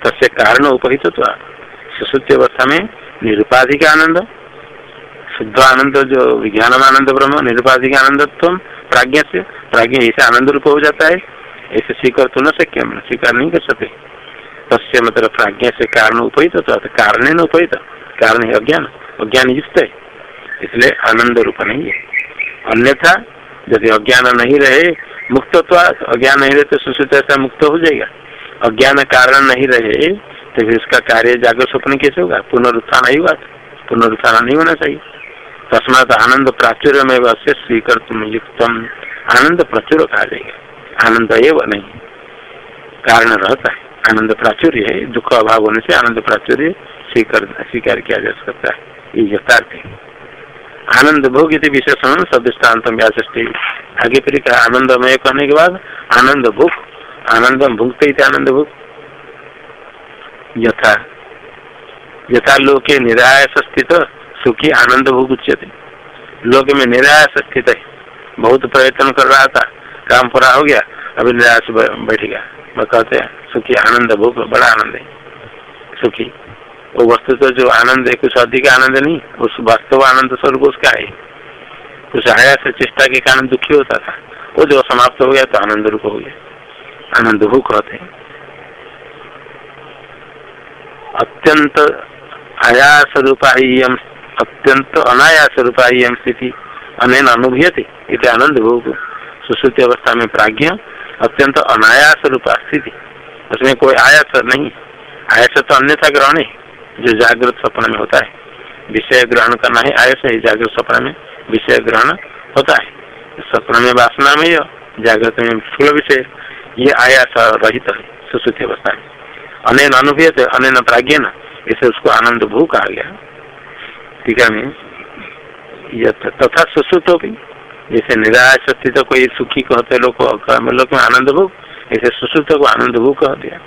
S1: तस्य कारण उपहित सुसुप्त अवस्था में निरुपाधिक आनंद शुद्ध आनंद जो विज्ञान आनंद ब्रह्म निरुपाधिक आनंदत्व प्राज्ञ से प्राज्ञ ऐसे आनंद रूप हो जाता है। ऐसे स्वीकार तो न सक्यम स्वीकार नहीं कर सकते। तस्य मतलब प्राज्ञा से कारण उपहित तो कारण उपहित। कारण है अज्ञान अज्ञान युक्त है। इसलिए आनंद रूप नहीं है। अन्यथा यदि अज्ञान नहीं रहे मुक्त तो अज्ञान नहीं रहे तो सुश्रुत मुक्त हो जाएगा। अज्ञान कारण नहीं रहे तो फिर उसका कार्य जागर स्वप्न कैसे होगा? पुनरुत्थान ही हुआ पुनरुत्थान नहीं होना चाहिए। तस्मात आनंद प्राचुर्य में वैसे स्वीकृत युक्त आनंद प्रचुर कहा जाएगा। आनंद एवं नहीं। कारण रहता है। आनंद प्राचुर्य है। दुख अभाव होने से आनंद प्राचुर्य स्वीकार स्वीकार किया जा सकता है। ये यथार्थ है। आनंद भोग इति विशेषण सदृष्टान्त व्याचि आगे फिर कहा आनंदमय कहने के बाद आनंद भूख आनंद भुगते आनंद भूख यथा। यथा लोके निरायस स्थित सुखी आनंद भोग उच्चते लोक में निराश स्थित है। बहुत प्रयत्न कर रहा था। काम पूरा हो गया। अभी निराश बैठ गया। मैं कहते हैं, सुखी आनंद भोग बड़ा आनंद है। सुखी। वो वस्तु तो जो आनंद है कुछ अधिक आनंद नहीं, उस वास्तव आनंद स्वरूप उसका है। कुछ आया से चेष्टा के कारण दुखी होता था। वो जो समाप्त हो गया तो आनंद रूप हो गया। आनंद भूख कहते हैं। अत्यंत आयास रूपा अत्यंत अनायास रूपा स्थिति, अनैन अनुभूयते इसे आनंद भोग। सुश्रुति अवस्था में प्राज्ञ, अत्यंत अनायास रूपा स्थिति। उसमें कोई आयास नहीं आयास तो अन्यथा ग्रहण है। जो जागृत सपना में होता है। विषय ग्रहण करना है आयस है जागृत सपना में विषय ग्रहण होता है। सपना में वासना में जागृत में फूल विषय ये आयास रहित है सुश्रुति अवस्था में। अनैन अनुभूय अनैन प्राज्ञ न इसे उसको आनंद भू कहा गया। ठीक है तथा सुश्रुत हो गई जैसे निराश स्थित कोई सुखी कहते लोग लोग आनंद भोग ऐसे सुश्रुत को आनंद भोग कह दिया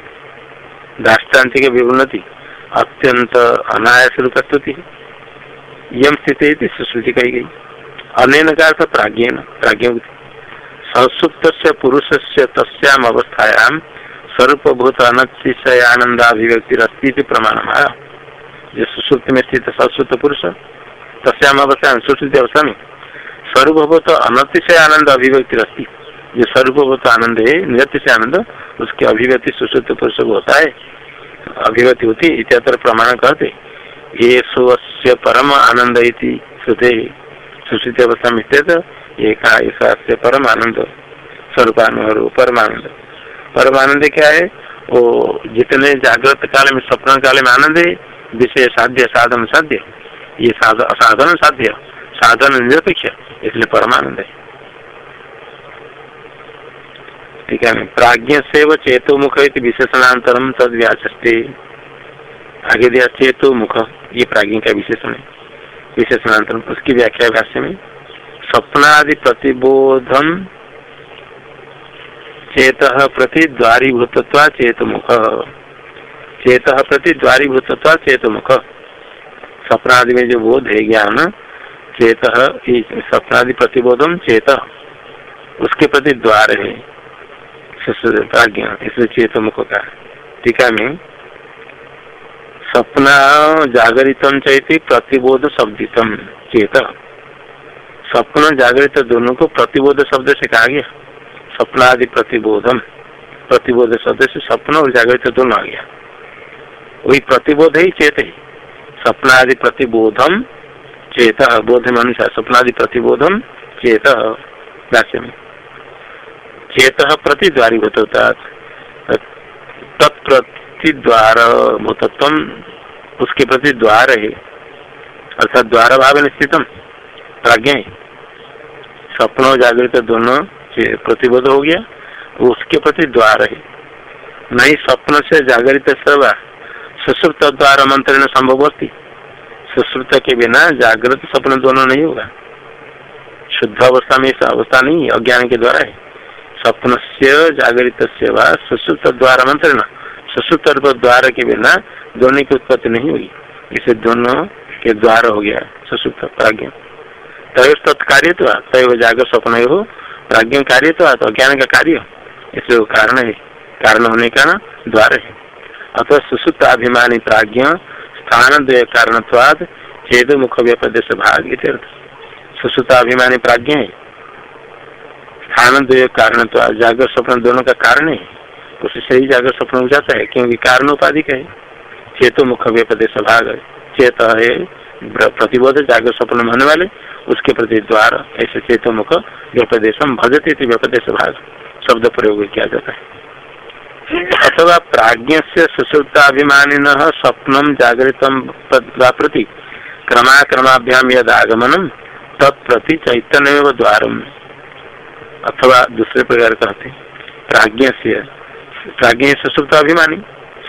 S1: दाष्टान्तिक विवनति अत्यंत अनायास रूप स्तुति यम स्थित सुश्रुति कही गई। अनेन का अर्थ प्राज्ञ प्राज्ञ संसुप्त पुरुष से तस्याम अवस्थायाम स्वरूपभूत अनतिशय आनंदाभिव्यक्ति प्रमाण जो सुश्रुति में स्थित सश्रुत पुरुष, तस्याम अवस्था सुश्रुति अवस्था में स्वरूप तो अनतिशय आनंद अभिव्यक्ति रखती जो स्वरूप तो आनंद है से आनंद उसकी अभिव्यक्ति सुश्रुत पुरुष को होता है। अभिव्यक्ति होती इतर प्रमाण कहते ये सुवस्य परम आनंद श्रुते, सुश्रुति अवस्था में स्थित एक से परम आनंद स्वरूपानुभव परमानंद। परमानंद क्या है? वो जितने जागृत काल में, स्वप्न काल में आनंद है विषय साध्य, साधन साध्य। ये साधन साध्य, साधन निरपेक्ष, इसलिए परमानंद है। प्राज्ञ से चेतो मुख विशेषणांतरम तद व्याचस्ते। आगे दिया चेतो मुख, ये प्राज्ञ का विशेषण है। विशेषणांतरम उसकी व्याख्या भाष्य में, स्वप्नादि प्रतिबोधम चेत प्रति द्वारीभूतत्वा चेत मुख। चेत प्रति द्वारीभूतत्वा चेत मुख। स्वप्नादि में जो बोध है ज्ञान, चेत स्वप्नादि प्रतिबोधम चेत, उसके प्रति द्वार है। प्राज्ञा इसलिए चेत मुख का टीका में स्वप्न जागरितम चैती प्रतिबोध शब्दितम चेत। स्वप्न जागृत दोनों को प्रतिबोध शब्द से कहा गया। सपना आदि प्रतिबोधम। प्रतिबोध शब्द से स्वप्न और जागृत दोनों आ गया। वही प्रतिबोध ही चेत है। स्वप्नादि प्रतिबोधम चेत। बोध में अनुसार स्वप्नादि प्रतिबोधम चेत। वाक्य में चेत प्रतिद्वारी भूतता तत्प्रतिद्वार भूतत्व उसके प्रति द्वार है अर्थात द्वार भाव निश्चितम प्राज्ञ। स्वप्न जागृत दोनों प्रतिबद्ध हो गया, उसके प्रति द्वार है नहीं स्वप्न से जागृत सेवा सुश्रुत द्वार मंत्रण संभव होती। सुश्रुत के बिना जागृत स्वप्न दोनों नहीं होगा। शुद्ध अवस्था में ऐसा अवस्था नहीं, अज्ञान के द्वारा है। स्वप्न से जागृत सेवा सुश्रुत द्वार मंत्रण सुश्रुत द्वार के बिना दोनों की उत्पत्ति नहीं हुई। इसे दोनों के द्वार हो गया सुश्रुत प्राज्ञ। तय तत्कार्य तो तय जागर स्वप्न हो प्राज्ञ कार्य तो अज्ञान का कार्य। इसलिए वो कारण है। कारण होने का ना, द्वार है। अथवा सुसुप्त अभिमानी प्राज्ञ स्थान द्वय कारणत्वाद मुख व्यपदेश भाग सुसुप्त अभिमानी प्राज्ञ है। द्वय कारण जागर स्वप्न दोनों का कारण है। उससे ही जागर स्वप्न हो जाता है, क्योंकि कारण उपाधिक है। चेतो मुख व्यपदेश भाग चेत है प्रतिबोध जागर स्वप्न होने वाले। उसके प्रति द्वार, ऐसे चेतो मुख व्यपदेशम भजते व्यपदेश भाग शब्द प्रयोग किया जाता है। अथवा प्राज्ञ से सुश्रुताभिमानी स्वप्न जागृत प्रति क्रमाक्रमाभ्याम यद आगमनम तत्प्रति चैतन्य द्वार अथवा दूसरे प्रकार कहते प्राज्ञ से प्राज्ञ सुश्रुत अभिमानी।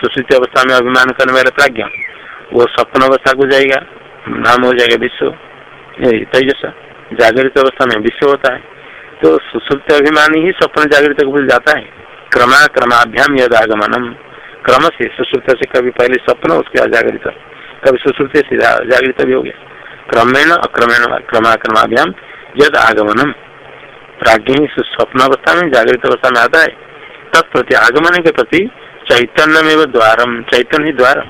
S1: सुश्रुति अवस्था में अभिमान करने वाले प्राज्ञ। वो स्वप्न अवस्था को जाएगा, नाम हो जाएगा विश्व। तेजस, जागृत अवस्था में विश्व होता है। तो सुसुप्त अभिमानी ही स्वप्न जागृत को भूल जाता है। क्रमा, क्रमाभ्याम यद आगमनम। क्रम से सुश्रुत से कभी पहले स्वप्न उसके जागृत। कभी सुश्रुत से जागृत भी हो गया। क्रमेण, अक्रमेण क्रमा क्रमाभ्याम यद आगमनम। प्राज्ञ स्वप्न अवस्था में जागृत अवस्था में आता है तत्प्रति आगमन के प्रति चैतन्य में द्वारम चैतन्य द्वार।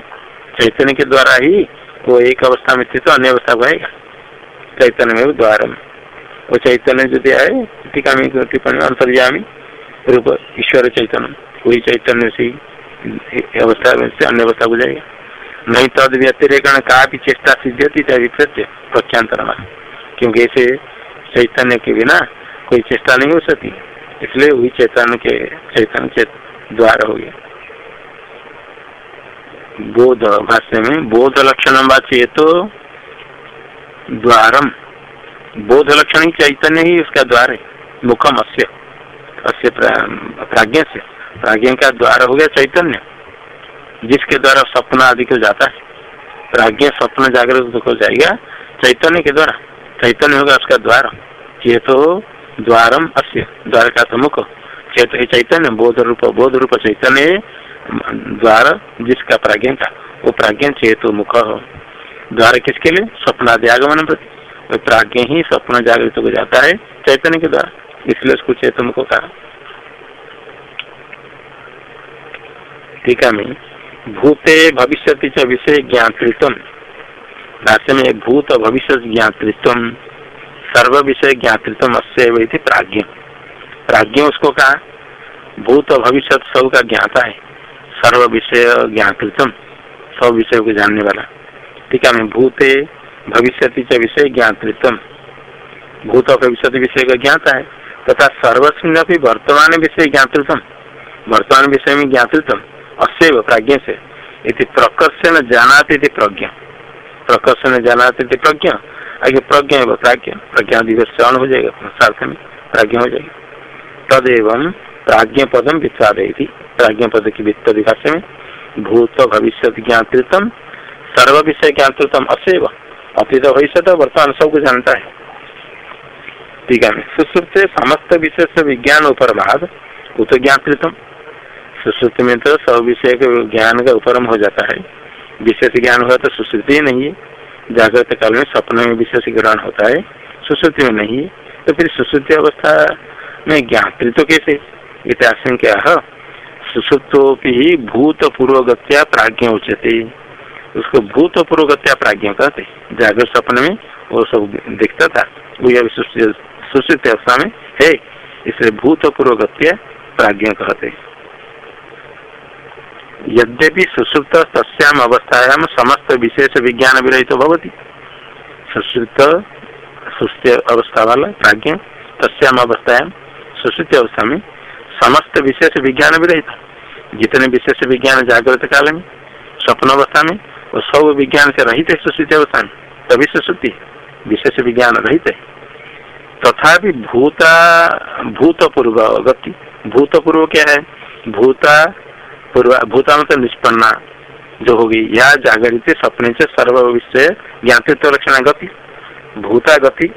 S1: चैतन्य के द्वारा ही वो एक अवस्था में स्थित अन्य अवस्था को आएगा चैतन्य में द्वार। वो चैतन्य जो है टीका टिप्पणी अंतर्यामी रूप ईश्वर चैतन्य वही चैतन्य से अवस्था में से अन्य अवस्था को जाएगा। नहीं तद व्यतिरेकण का भी चेष्टा सिद्धि है प्रख्यांतर क्योंकि ऐसे चैतन्य के बिना कोई चेष्टा नहीं हो सकती इसलिए वही चैतन्य के चैतन्य के द्वार हो गया। बोध, भाष्य में बोध लक्षण चेतो द्वारम। बोध लक्षण ही चैतन्य ही उसका द्वार है, मुखम अस्य अस्य प्राज्ञ से। प्राज्ञ का द्वार हो गया चैतन्य, जिसके द्वारा सपना आदि को जाता है। प्राज्ञ स्वप्न जागृत हो जाएगा चैतन्य के द्वारा। चैतन्य होगा उसका द्वार। चेतो द्वारम अस्य द्वार का तो मुख चेत चैतन्य बोध रूप बोध रूप चैतन्य, द्वार जिसका प्राज्ञ का वो प्राज्ञ चेतो मुख। द्वारा किसके लिए? स्वप्नादि आगमन प्रति प्राज्ञ ही स्वप्न जागृत हो जाता है चैतन्य के द्वारा। इसलिए उसको चेतु को कहा। टीका में भूते भविष्य च विषय ज्ञातृत्व भाष्य में भूत भविष्य ज्ञातृत्व सर्व विषय ज्ञातृत्व अस्य प्राज्ञ। प्राज्ञ उसको कहा, भूत भविष्य सब का ज्ञाता है। सर्व विषय ज्ञातृत्व सब विषय को जानने वाला। ठीक है भूते भविष्य च विषय ज्ञातृत्व भूत भविष्य विषय का ज्ञाता है, तथा सर्वस्व वर्तमान विषय ज्ञातृत्व वर्तमान विषय में ज्ञातृत्व अशैव प्राज्ञ से। इति प्रकर्षण जानाते प्रज्ञ। प्रकर्षण जानाते प्रज्ञ आगे प्रज्ञ है प्राज्ञ प्रज्ञा दिवस चरण हो जाएगा सार्थ में प्राज्ञ हो जाएगा। तदेव प्राज्ञ पदम विचार प्राज्ञ पद की वित्त विकास में भूत भविष्य ज्ञातृतम, सर्व विषय ज्ञातृतम अशैव अतीत भविष्य वर्तमान सबको जानता है। ठीक है, सुश्रुत समस्त विशेष विज्ञान उपरभाग उत ज्ञातृतम। सुश्रुति में तो सब विषय के ज्ञान का उपरम हो जाता है। विशेष ज्ञान हुआ तो सुश्रुति नहीं है। जागृत काल में सपने में विशेष ग्रहण होता है, सुश्रुति में नहीं। तो फिर सुश्रुति अवस्था में ज्ञातृत्व कैसे? इतिहास सुश्रुतोपि ही भूतपूर्वगत्या प्राज्ञ उचते उसको भूतपूर्वगत्या प्राज्ञ कहते। जागृत सपन में वो सब दिखता था। वो अभी सुश्रुति अवस्था में है, इसलिए भूतपूर्वगत्या प्राज्ञ कहते। यद्यपि सुसुप्त तस्याम अवस्थायाम समस्त विशेष विज्ञान विरहित तो भवती। सुश्रुत सुस्त अवस्था वाला प्राज्ञ, तस्याम अवस्थायाम सुश्रुति अवस्था में समस्त विशेष विज्ञान विरहित। जितने विशेष विज्ञान जागृत काल में, स्वप्न अवस्था में, वो सब विज्ञान से रहित है सुश्रुति अवस्था में तभी सुश्रुति विशेष विज्ञान रहित है। तथा भूता, भूतपूर्व गति भूतपूर्व क्या है? भूता पूर्व भूता मतलब निष्पन्ना जो होगी, या जागृत सपने से सर्व विषय ज्ञातृत्व लक्षण गति, भूता गति,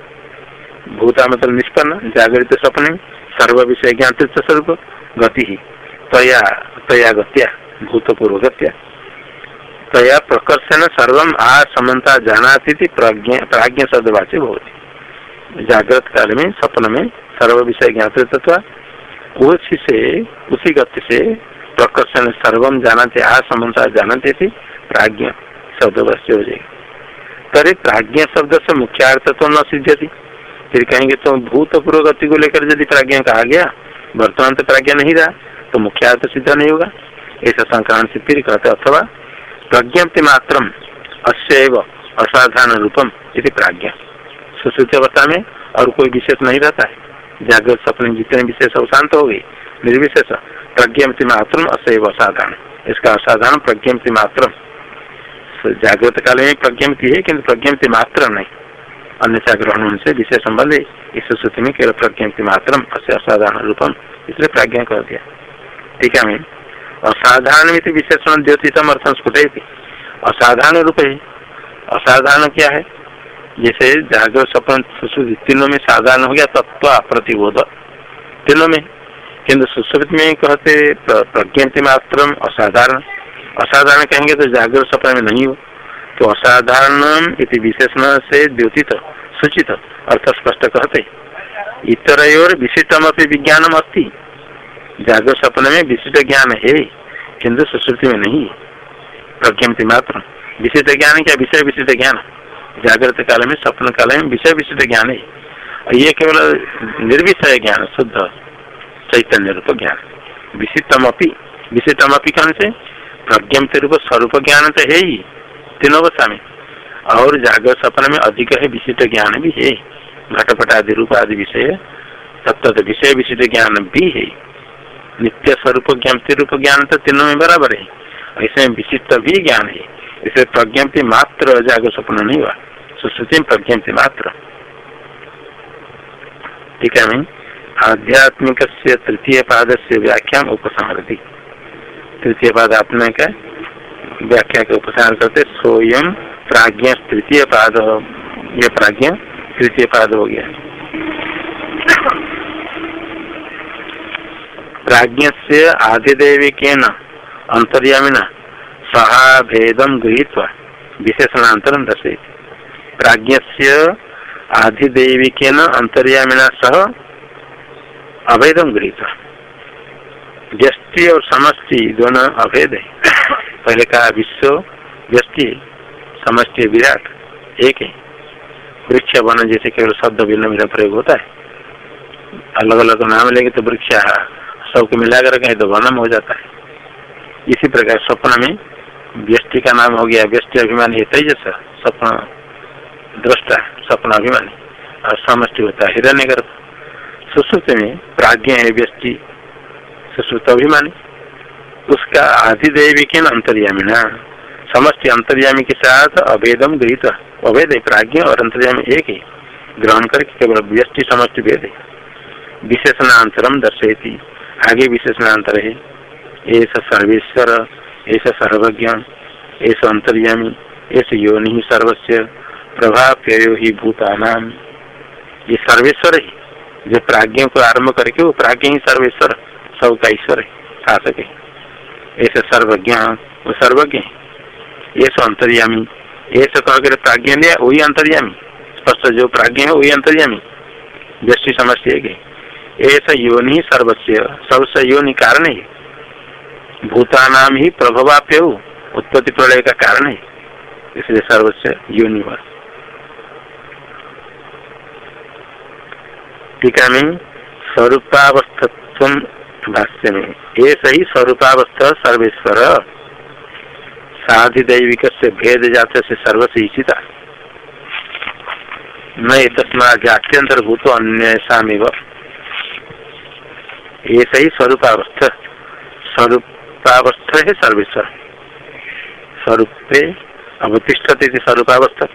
S1: भूता मतलब निष्पन्न जागृत सपने, सर्व विषय ज्ञातृत्व स्वरूप, गति ही। तया तया गत्या, भूतपूर्व गत्या। तया प्रकर्षण सर्व आ समन्ता जानाती प्राज्ञ शब्दवाची बहुत जागृत काल में, सपन में सर्व विषय ज्ञातृत्व उसी से, उसी गति से प्रकर्षण सर्वम जानते आ समन्ता जानते थे प्राज्ञ शब्द वस्तु हो जाएगी। तरी प्राज्ञ शब्द से मुख्यार्थ तो न सिद्ध फिर कहेंगे तो भूतपूर्व गति को लेकर यदि प्राज्ञ कहा गया, वर्तमान तो प्राज्ञ नहीं रहा तो मुख्यार्थ सिद्ध नहीं होगा। ऐसा संक्रांत से फिर कहते अथवा प्रज्ञप्ति मात्र अश्व असाधारण रूपम यदि प्राज्ञा। सुश्रुति अवस्था में और कोई विशेष नहीं रहता है। जागृत सपने जितने विशेष अवशांत हो गई निर्विशेष। प्रज्ञप्ति मात्र अशैव असाधारण इसका असाधारण प्रज्ञप्ति मात्र जागृत काल में प्रज्ञप्ति है, किंतु प्रज्ञप्ति मात्र नहीं। अन्य ग्रहण से विषय संबंध इस स्थिति में केवल प्रज्ञप्ति मात्र असाधारण रूपम इसलिए प्रज्ञा कर दिया। ठीक है असाधारण में विशेषण द्योतितम अर्थ स्फुट असाधारण रूप है। असाधारण क्या है? जैसे जागृत सपन तीनों में साधारण हो गया तत्व प्रतिबोध। तीनों में किन्तु सुश्रुत में कहते प्रज्ञप्ति मात्र असाधारण। असाधारण कहेंगे तो जागृत सपना में नहीं हो। तो असाधारण विशेषण से द्योतित, सूचित अर्थ स्पष्ट कहते। इतर और विशिष्टम अपनी विज्ञानम अस्ति। जागृत सपन में विशिष्ट ज्ञान है किन्तु सुश्रुति में नहीं। प्रज्ञप्ति मात्र विशिष्ट ज्ञान क्या? विषय विशिष्ट ज्ञान। जागृत काल में, सपन काल में विषय विशिष्ट ज्ञान है। ये केवल निर्विषय ज्ञान, शुद्ध। चैतन्य रूप ज्ञान विशिष्टम अपनी विशिष्टम अपनी कौन से प्रज्ञप्ति रूप स्वरूप ज्ञान तो है ही। तीनों अवस्था में और जागृत सपन में अधिक है विशिष्ट ज्ञान भी है। घटपट आदि रूप आदि विषय तत्त विषय विशिष्ट ज्ञान भी है। नित्य स्वरूप ज्ञप्ति रूप ज्ञान तो तीनों में बराबर है। ऐसे विशिष्ट भी ज्ञान है। इसे प्रज्ञप्ति मात्र जागृत सपन नहीं हुआ। सुश्रुति प्रज्ञप्ति मात्र। ठीक है आध्यात्मिक तृतीय पाद से व्याख्या उपसंहरती। तृतीय पाद आपने का व्याख्या के उपसार करते सोयम प्राज्ञ तृतीय पाद ये प्राज्ञ तृतीय पाद हो गया। प्राज्ञ से आदिदेविक अंतर्यामिना सहा भेदम गृहीत विशेषणांतरम दर्शे प्राज्ञ से आधिदेविक अंतर्यामिना सह अभेदम गृहित। व्यस्ति और समष्टि दोनों अभेद है। पहले कहा विश्व व्यस्ति समष्टि, विराट एक है। वृक्ष वन जैसे केवल शब्द भिन्न भिन्न प्रयोग होता है। अलग अलग नाम लेंगे तो वृक्ष सबको मिलाकर कहें तो वनम हो जाता है। इसी प्रकार स्वप्न में व्यष्टि का नाम हो गया व्यष्टि अभिमानी है, तेजस, स्वप्न, दृष्टा, स्वप्न अभिमानी। और समष्टि होता है हिरण्य गर्भ सुश्रुत में प्राज्ञ है व्यष्टि सुश्रुत अभिमानी। उसका आधिदेवी के अंतर्यामी ना, समष्टि अंतर्यामी के साथ अभेदम गृहित, अभेद है प्राज्ञ और अंतर्यामी एक ही, ग्रहण करके केवल व्यष्टि, समष्टि, भेद। है विशेषणांतरम दर्शयती, आगे विशेषणांतर है। ऐसा सर्वेश्वर ऐसा सर्वज्ञ ऐसा अंतर्यामी ऐसे योनि सर्वस्व प्रभाव ही भूतानाम ये सर्वेश्वर है। जो प्राज्ञ को आरंभ करके वो प्राज्ञ ही सर्वेश्वर, सबका ईश्वर है शासक है ऐसे सर्वज्ञ, वो सर्वज्ञ है। ये अंतर्यामी। ऐसा कह कर प्राज्ञ लिया वही अंतर्यामी। स्पष्ट जो प्राज्ञ है, वही अंतर्यामी। दृष्टि समस्या है ऐसा योनि सर्वस्व, सबसे योनि कारण है। भूतानाम ही प्रभवाप्य उत्पत्ति प्रलय का कारण है। इसलिए सर्वस्व यूनिवर्स टीका में स्वरूपावस्थत्व भाष्य में ये सही स्वरूपावस्था सर्वेश्वर। साधिदैविक से भेद जाते से सर्वस्व इच्छिता न तस्मा जात्यंतर्भूत अन्य ये सही स्वरूपावस्था। स्वरूप स्वरूपावस्थ है सर्वेश्वर। स्वरूपे अवतिष्ठते स्वरूपावस्था।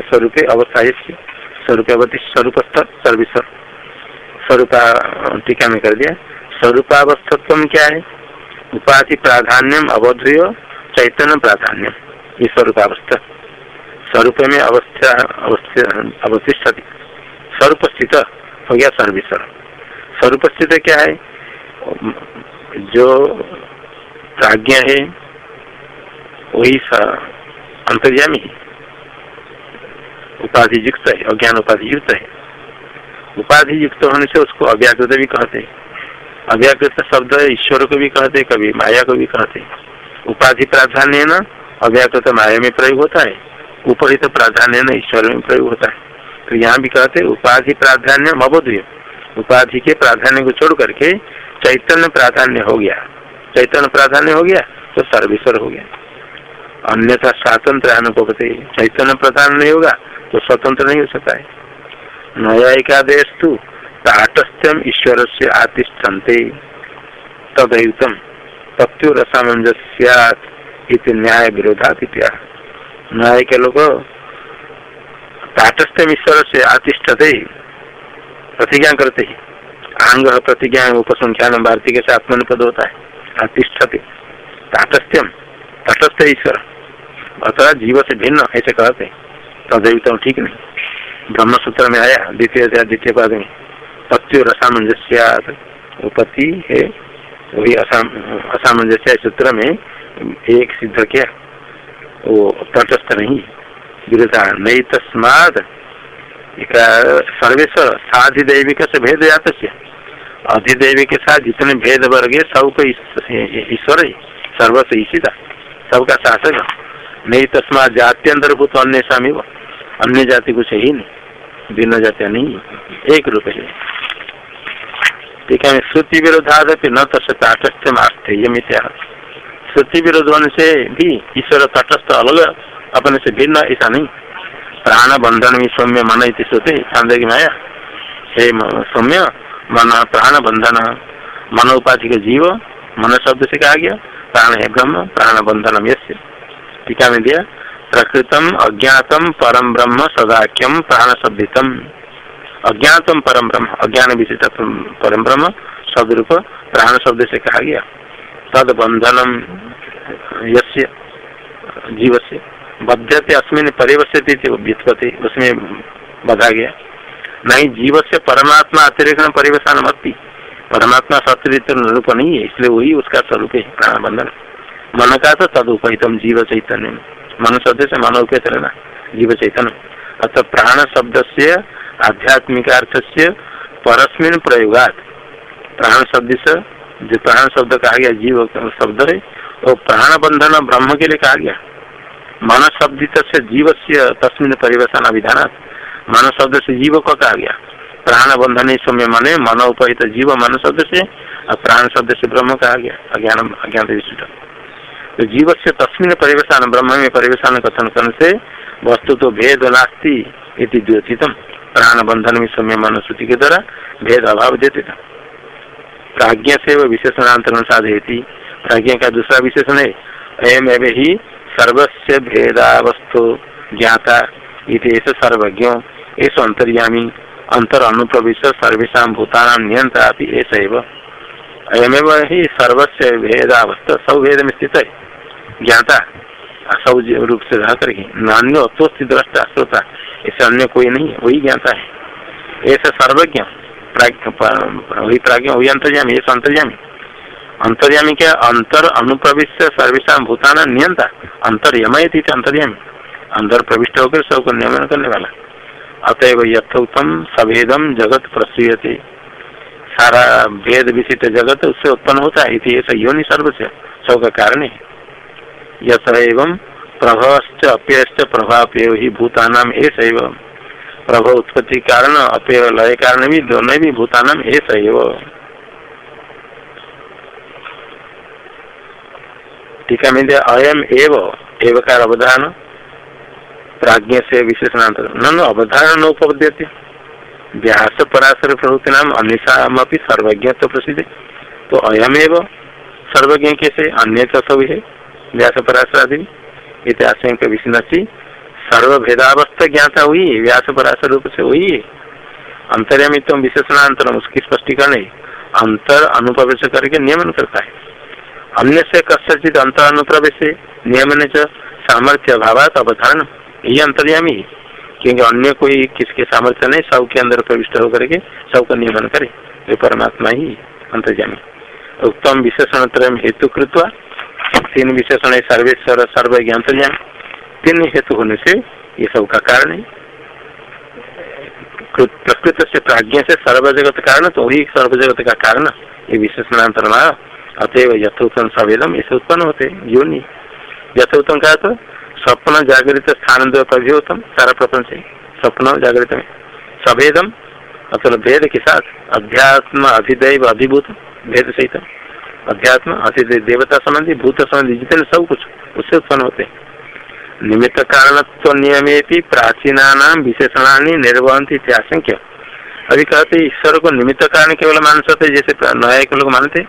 S1: स्वरूपे अवस्था स्वरूप अवतिष्ठ स्वरूप सर्वेश्वर। स्वरूपा टीका में कर दिया? स्वरूपावस्थत्व क्या है? उपाधि प्राधान्यम अवधुय चैतन्य प्राधान्यम। ये स्वरूपावस्था। स्वरूप में अवस्था अवतिष्ठति। स्वरूप स्थित हो गया सर्वेश्वर। स्वरूप स्थित क्या है? जो प्राज्ञ है, वही अंतर्यामी उपाधि युक्त है अज्ञान उपाधि युक्त है। उपाधि युक्त होने से उसको अव्याकृत भी कहते अव्याकृत शब्द ईश्वर को भी कहते कभी माया को भी कहते उपाधि प्राधान्य न अव्याकृत माया में प्रयोग होता है। उपरित प्राधान्य न, ईश्वर में प्रयोग होता है। तो यहाँ भी कहते उपाधि प्राधान्य अबोध्य उपाधि के प्राधान्य को छोड़ करके चैतन्य प्राधान्य हो गया। चैतन्य प्राधान्य हो गया तो सर्वेश्वर हो गया। अन्यथा स्वातंत्र अनुपति चैतन्य प्रधान नहीं होगा तो स्वतंत्र नहीं हो सकता है। न्यायिकादेश ताटस्थ्यम ईश्वर से आतिष्ठन्ते तदयुतम तत्व रसामंजस्यात न्याय विरोधात न्याय के लोग ताटस्थ्यम ईश्वर से आतिष्ठते प्रतिज्ञा करते। ही आंग प्रतिज्ञा उपसंख्यान भारती के साथ पद होता है तिष्ठते ताटस्थ्यम तटस्थ ईश्वर। अतः जीव से भिन्न ऐसे कहते। तदैव ठीक नहीं। ब्रह्म सूत्र में आया द्वितीय द्वितीय पद में पत्यो रसामंजस्य उपति है। वही असाम असामंजस्य सूत्र में एक सिद्ध किया वो तटस्थ नहीं। विरुद्धा नहीं तस्माद सर्वेश्वर साधिदैविक से भेद जात अधिदेवी के साथ जितने भेद वर्ग है सबको ईश्वर है सर्वस्व इसी था सबका शासक नहीं तस्मा जाति अंतर्भूत अन्य स्वामी अन्य जाति कुछ ही नहीं भिन्न जातियाँ नहीं एक रूप है ठीक है श्रुति विरोधादपि न तटस्थ आस्थेय मित्या श्रुति विरोध होने से भी ईश्वर तटस्थ अलग, अपने से भिन्न, ऐसा नहीं। प्राण बंधन भी सौम्य मन इति श्रुति चांदे माया। हे सौम्य मन, प्राण बंधन, मन उपाधि के जीव, मन शब्द से कहा गया। प्राण है ब्रह्म, प्राण बंधनम यस्य। टीका में दिया। प्रकृतम, अज्ञातम, परम ब्रह्म, सदाख्यम प्राण शब्दितम अज्ञातम, परम ब्रह्म अज्ञान विशिष्ट परम ब्रह्म शब्द रूप प्राण शब्द से कहा गया। तद बंधनम यस्य जीव से बध्यते, अस्मिन परिवर्तित व्युत्पत्ति, उसमें बधा गया। नहीं जीव से परमात्मा अतिरिक्त परिवेशन मत परमात्मा सत्रित रूप नहीं है, इसलिए वही उसका स्वरूप है प्राण बंधन मन का तो तदुपहितम जीव चैतन्य मन शब्द से मन उपहित रहना जीव चैतन्य अतः प्राण शब्द से आध्यात्मिक अर्थ से परस्मिन प्रयोगात। प्राण शब्द से जो प्राण शब्द कहा गया, जीव शब्द है तो प्राण बंधन ब्रह्म के लिए कहा गया। मन शब्द से जीव से तस्मिन परिवेशन अभिधान मन शब्द से जीव को कहा गया। प्राण बंधन समय मने मन उपहित जीव मन शब्द से, और प्राण शब्द से ब्रह्म कहा गया। अज्ञान अज्ञान विशिष्ट। जीव से तस्मिन परिवेशन ब्रह्म में परिवेशन कथन करने से वस्तु तो भेद नास्ती इति प्राण बंधन में समय मनुश्रुति के द्वारा भेद अभाव देते था प्राज्ञ से वह विशेषणांतरण साधयती। प्राज्ञ का दूसरा विशेषण है, अयम एवं ही सर्वस्व भेदावस्थो ज्ञाता इस सर्वज्ञ ऐसा अंतर्यामी अंतर अनुप्रविश सर्वेशा भूतान नियंत्रा ऐसा अयमेव ही सर्वस्व भेदावस्था सब भेद में स्थित है ज्ञाता सब रूप से रह करके नान्य तो दृष्टा श्रोता ऐसे अन्य कोई नहीं, वही ज्ञाता है। ऐसा सर्वज्ञ वही प्राज्ञ, वही अंतर्यामी ऐसा अंतर्यामी। अंतर्यामी क्या? अंतर अनुप्रविष्ट सर्वेशा भूताना नियंता अंतर्यमय थी अंतर्यामी। अंदर प्रविष्ट होकर सबको नियमन करने वाला। अतएव यथोत्तम सभेदम जगत प्रसूयते। सारा भेद विशिष्ट जगत उससे उत्पन्न होता है ऐसा योनि सर्व सबका कारण है। एवं प्रभवश्च अप्यश्च प्रभाव ही भूतानाम ऐसा एवं प्रभव उत्पत्ति कारण अपेय लय कारण भी, दोनों भी भूतानाम ऐसा एवं टीका में अयम एव, एवकार अवधारण प्राज्ञ से विशेषणांतर न न अवधारण उपद्यते व्यास पराशर प्रभुति नाम अन्यम सर्वज्ञ तो प्रसिद्ध। तो अयम एव सर्वज्ञ कैसे? अन्य तो सब है व्यास पराशर आदि इतिहास विष्णि सर्व भेदावस्था ज्ञाता हुई व्यास पराशर रूप से हुई। अंतर्यामित्व विशेषणांतरम उसकी स्पष्टीकरण अंतर अनुप्रवेश करके नियमन करता है। अन्य से कस्यचित अंतर अनुप्रवेश, नियमन च सामर्थ्य अभाव अवधारण। ये अंतर्यामी क्योंकि अन्य कोई किसके सामर्थ्य नहीं, सब के अंदर प्रविष्ट होकर के सबका नियमन करे। वे परमात्मा ही अंतर्यामी। उत्तम विशेषण हेतु कृत्वा तीन विशेषण है सर्वेश्वर सर्वज्ञ अंतर्यामी तीन हेतु होने से ये सब का कारण है। प्रकृत से प्राज्ञ से सर्व जगत कारण तो वही सर्व जगत का कारण ये विशेषणांतर अतएव यथोत्तम सवेदम इसे उत्पन्न होते योनि यथोत्तम कहा तो स्वप्न जागृत स्थान उत्तम सारा प्रपंच स्वप्न जागृत में। सभेदम मतलब भेद के साथ, अध्यात्म अधिदैव अभिभूत, भेद सहित। अध्यात्म अतिदेव देवता संबंधी, भूत संबंधी, जितने सब कुछ, उससे उत्पन्न होते निमित्त कारणत्व नियमे प्राचीना नाम विशेषणानी निर्वहंती इत्याशंक्य। अभी कहते ईश्वर को निमित्त कारण केवल मान सकते जैसे नया के लोग मानते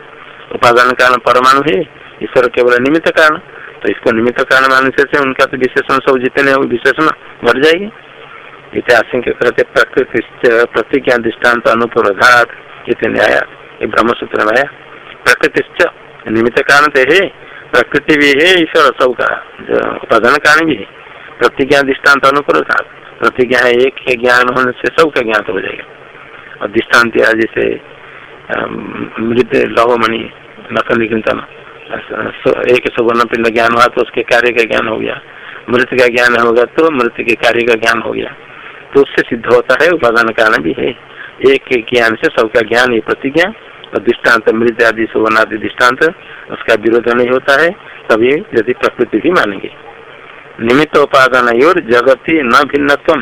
S1: उपादान कारण परमाणु है, ईश्वर केवल निमित्त कारण। तो इसको निमित्त कारण मानने से उनका तो विशेषण सब जितने विशेषण बढ़ जाएगी। इतिहास कहते प्रकृति प्रतिज्ञा दृष्टांत अनुप्रधात इतने आया, ये ब्रह्म सूत्र में आया। प्रकृति निमित्त कारण तो है प्रकृति भी है ईश्वर सबका उपादान कारण भी है प्रतिज्ञा दृष्टांत अनुप्रधात प्रतिज्ञा है एक है ज्ञान होने से सबका ज्ञान हो जाएगा। और दृष्टांत जैसे मृत लवमणि नकल चिंतन एक सुवर्ण पिंड ज्ञान हुआ तो उसके कार्य का ज्ञान हो गया। मृत का ज्ञान होगा तो मृत के कार्य का ज्ञान हो गया। तो उससे सिद्ध होता है उपादान कारण भी है। एक के ज्ञान से सबका ज्ञान ये प्रतिज्ञा। दृष्टांत मृत आदि सुवर्ण आदि दृष्टांत उसका विरोध नहीं होता है तभी यदि प्रकृति भी मानेंगे। निमित्त उपादान और जगत ही न भिन्नत्व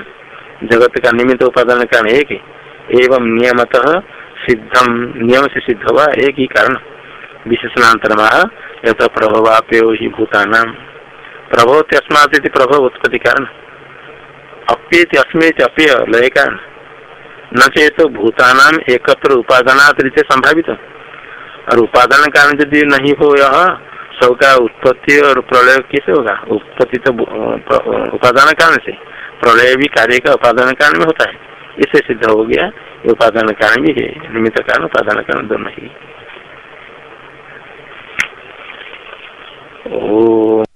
S1: जगत का निमित्त उपादान कारण एक एवं नियमतः सिद्धम, नियम से सिद्ध हुआ एक ही कारण। विशेषणांतर यथ प्रभवाप्यो ही भूतानाम। प्रभव तस्मात प्रभव उत्पत्ति कारण। अप्येत अस्मेत अप्य लय कारण। न चेत भूतानाम एकत्र उपादानात रीते संभावित और उपादान कारण यदि नहीं हो यह, सबका उत्पत्ति और प्रलय कैसे होगा? उत्पत्ति तो उपादान कारण से। प्रलय भी कार्य का उपादान कारण में होता है। इसे सिद्ध हो गया उपादान कारण भी है। निमित्त कारण उपादान कारण दोनों ही। ओ।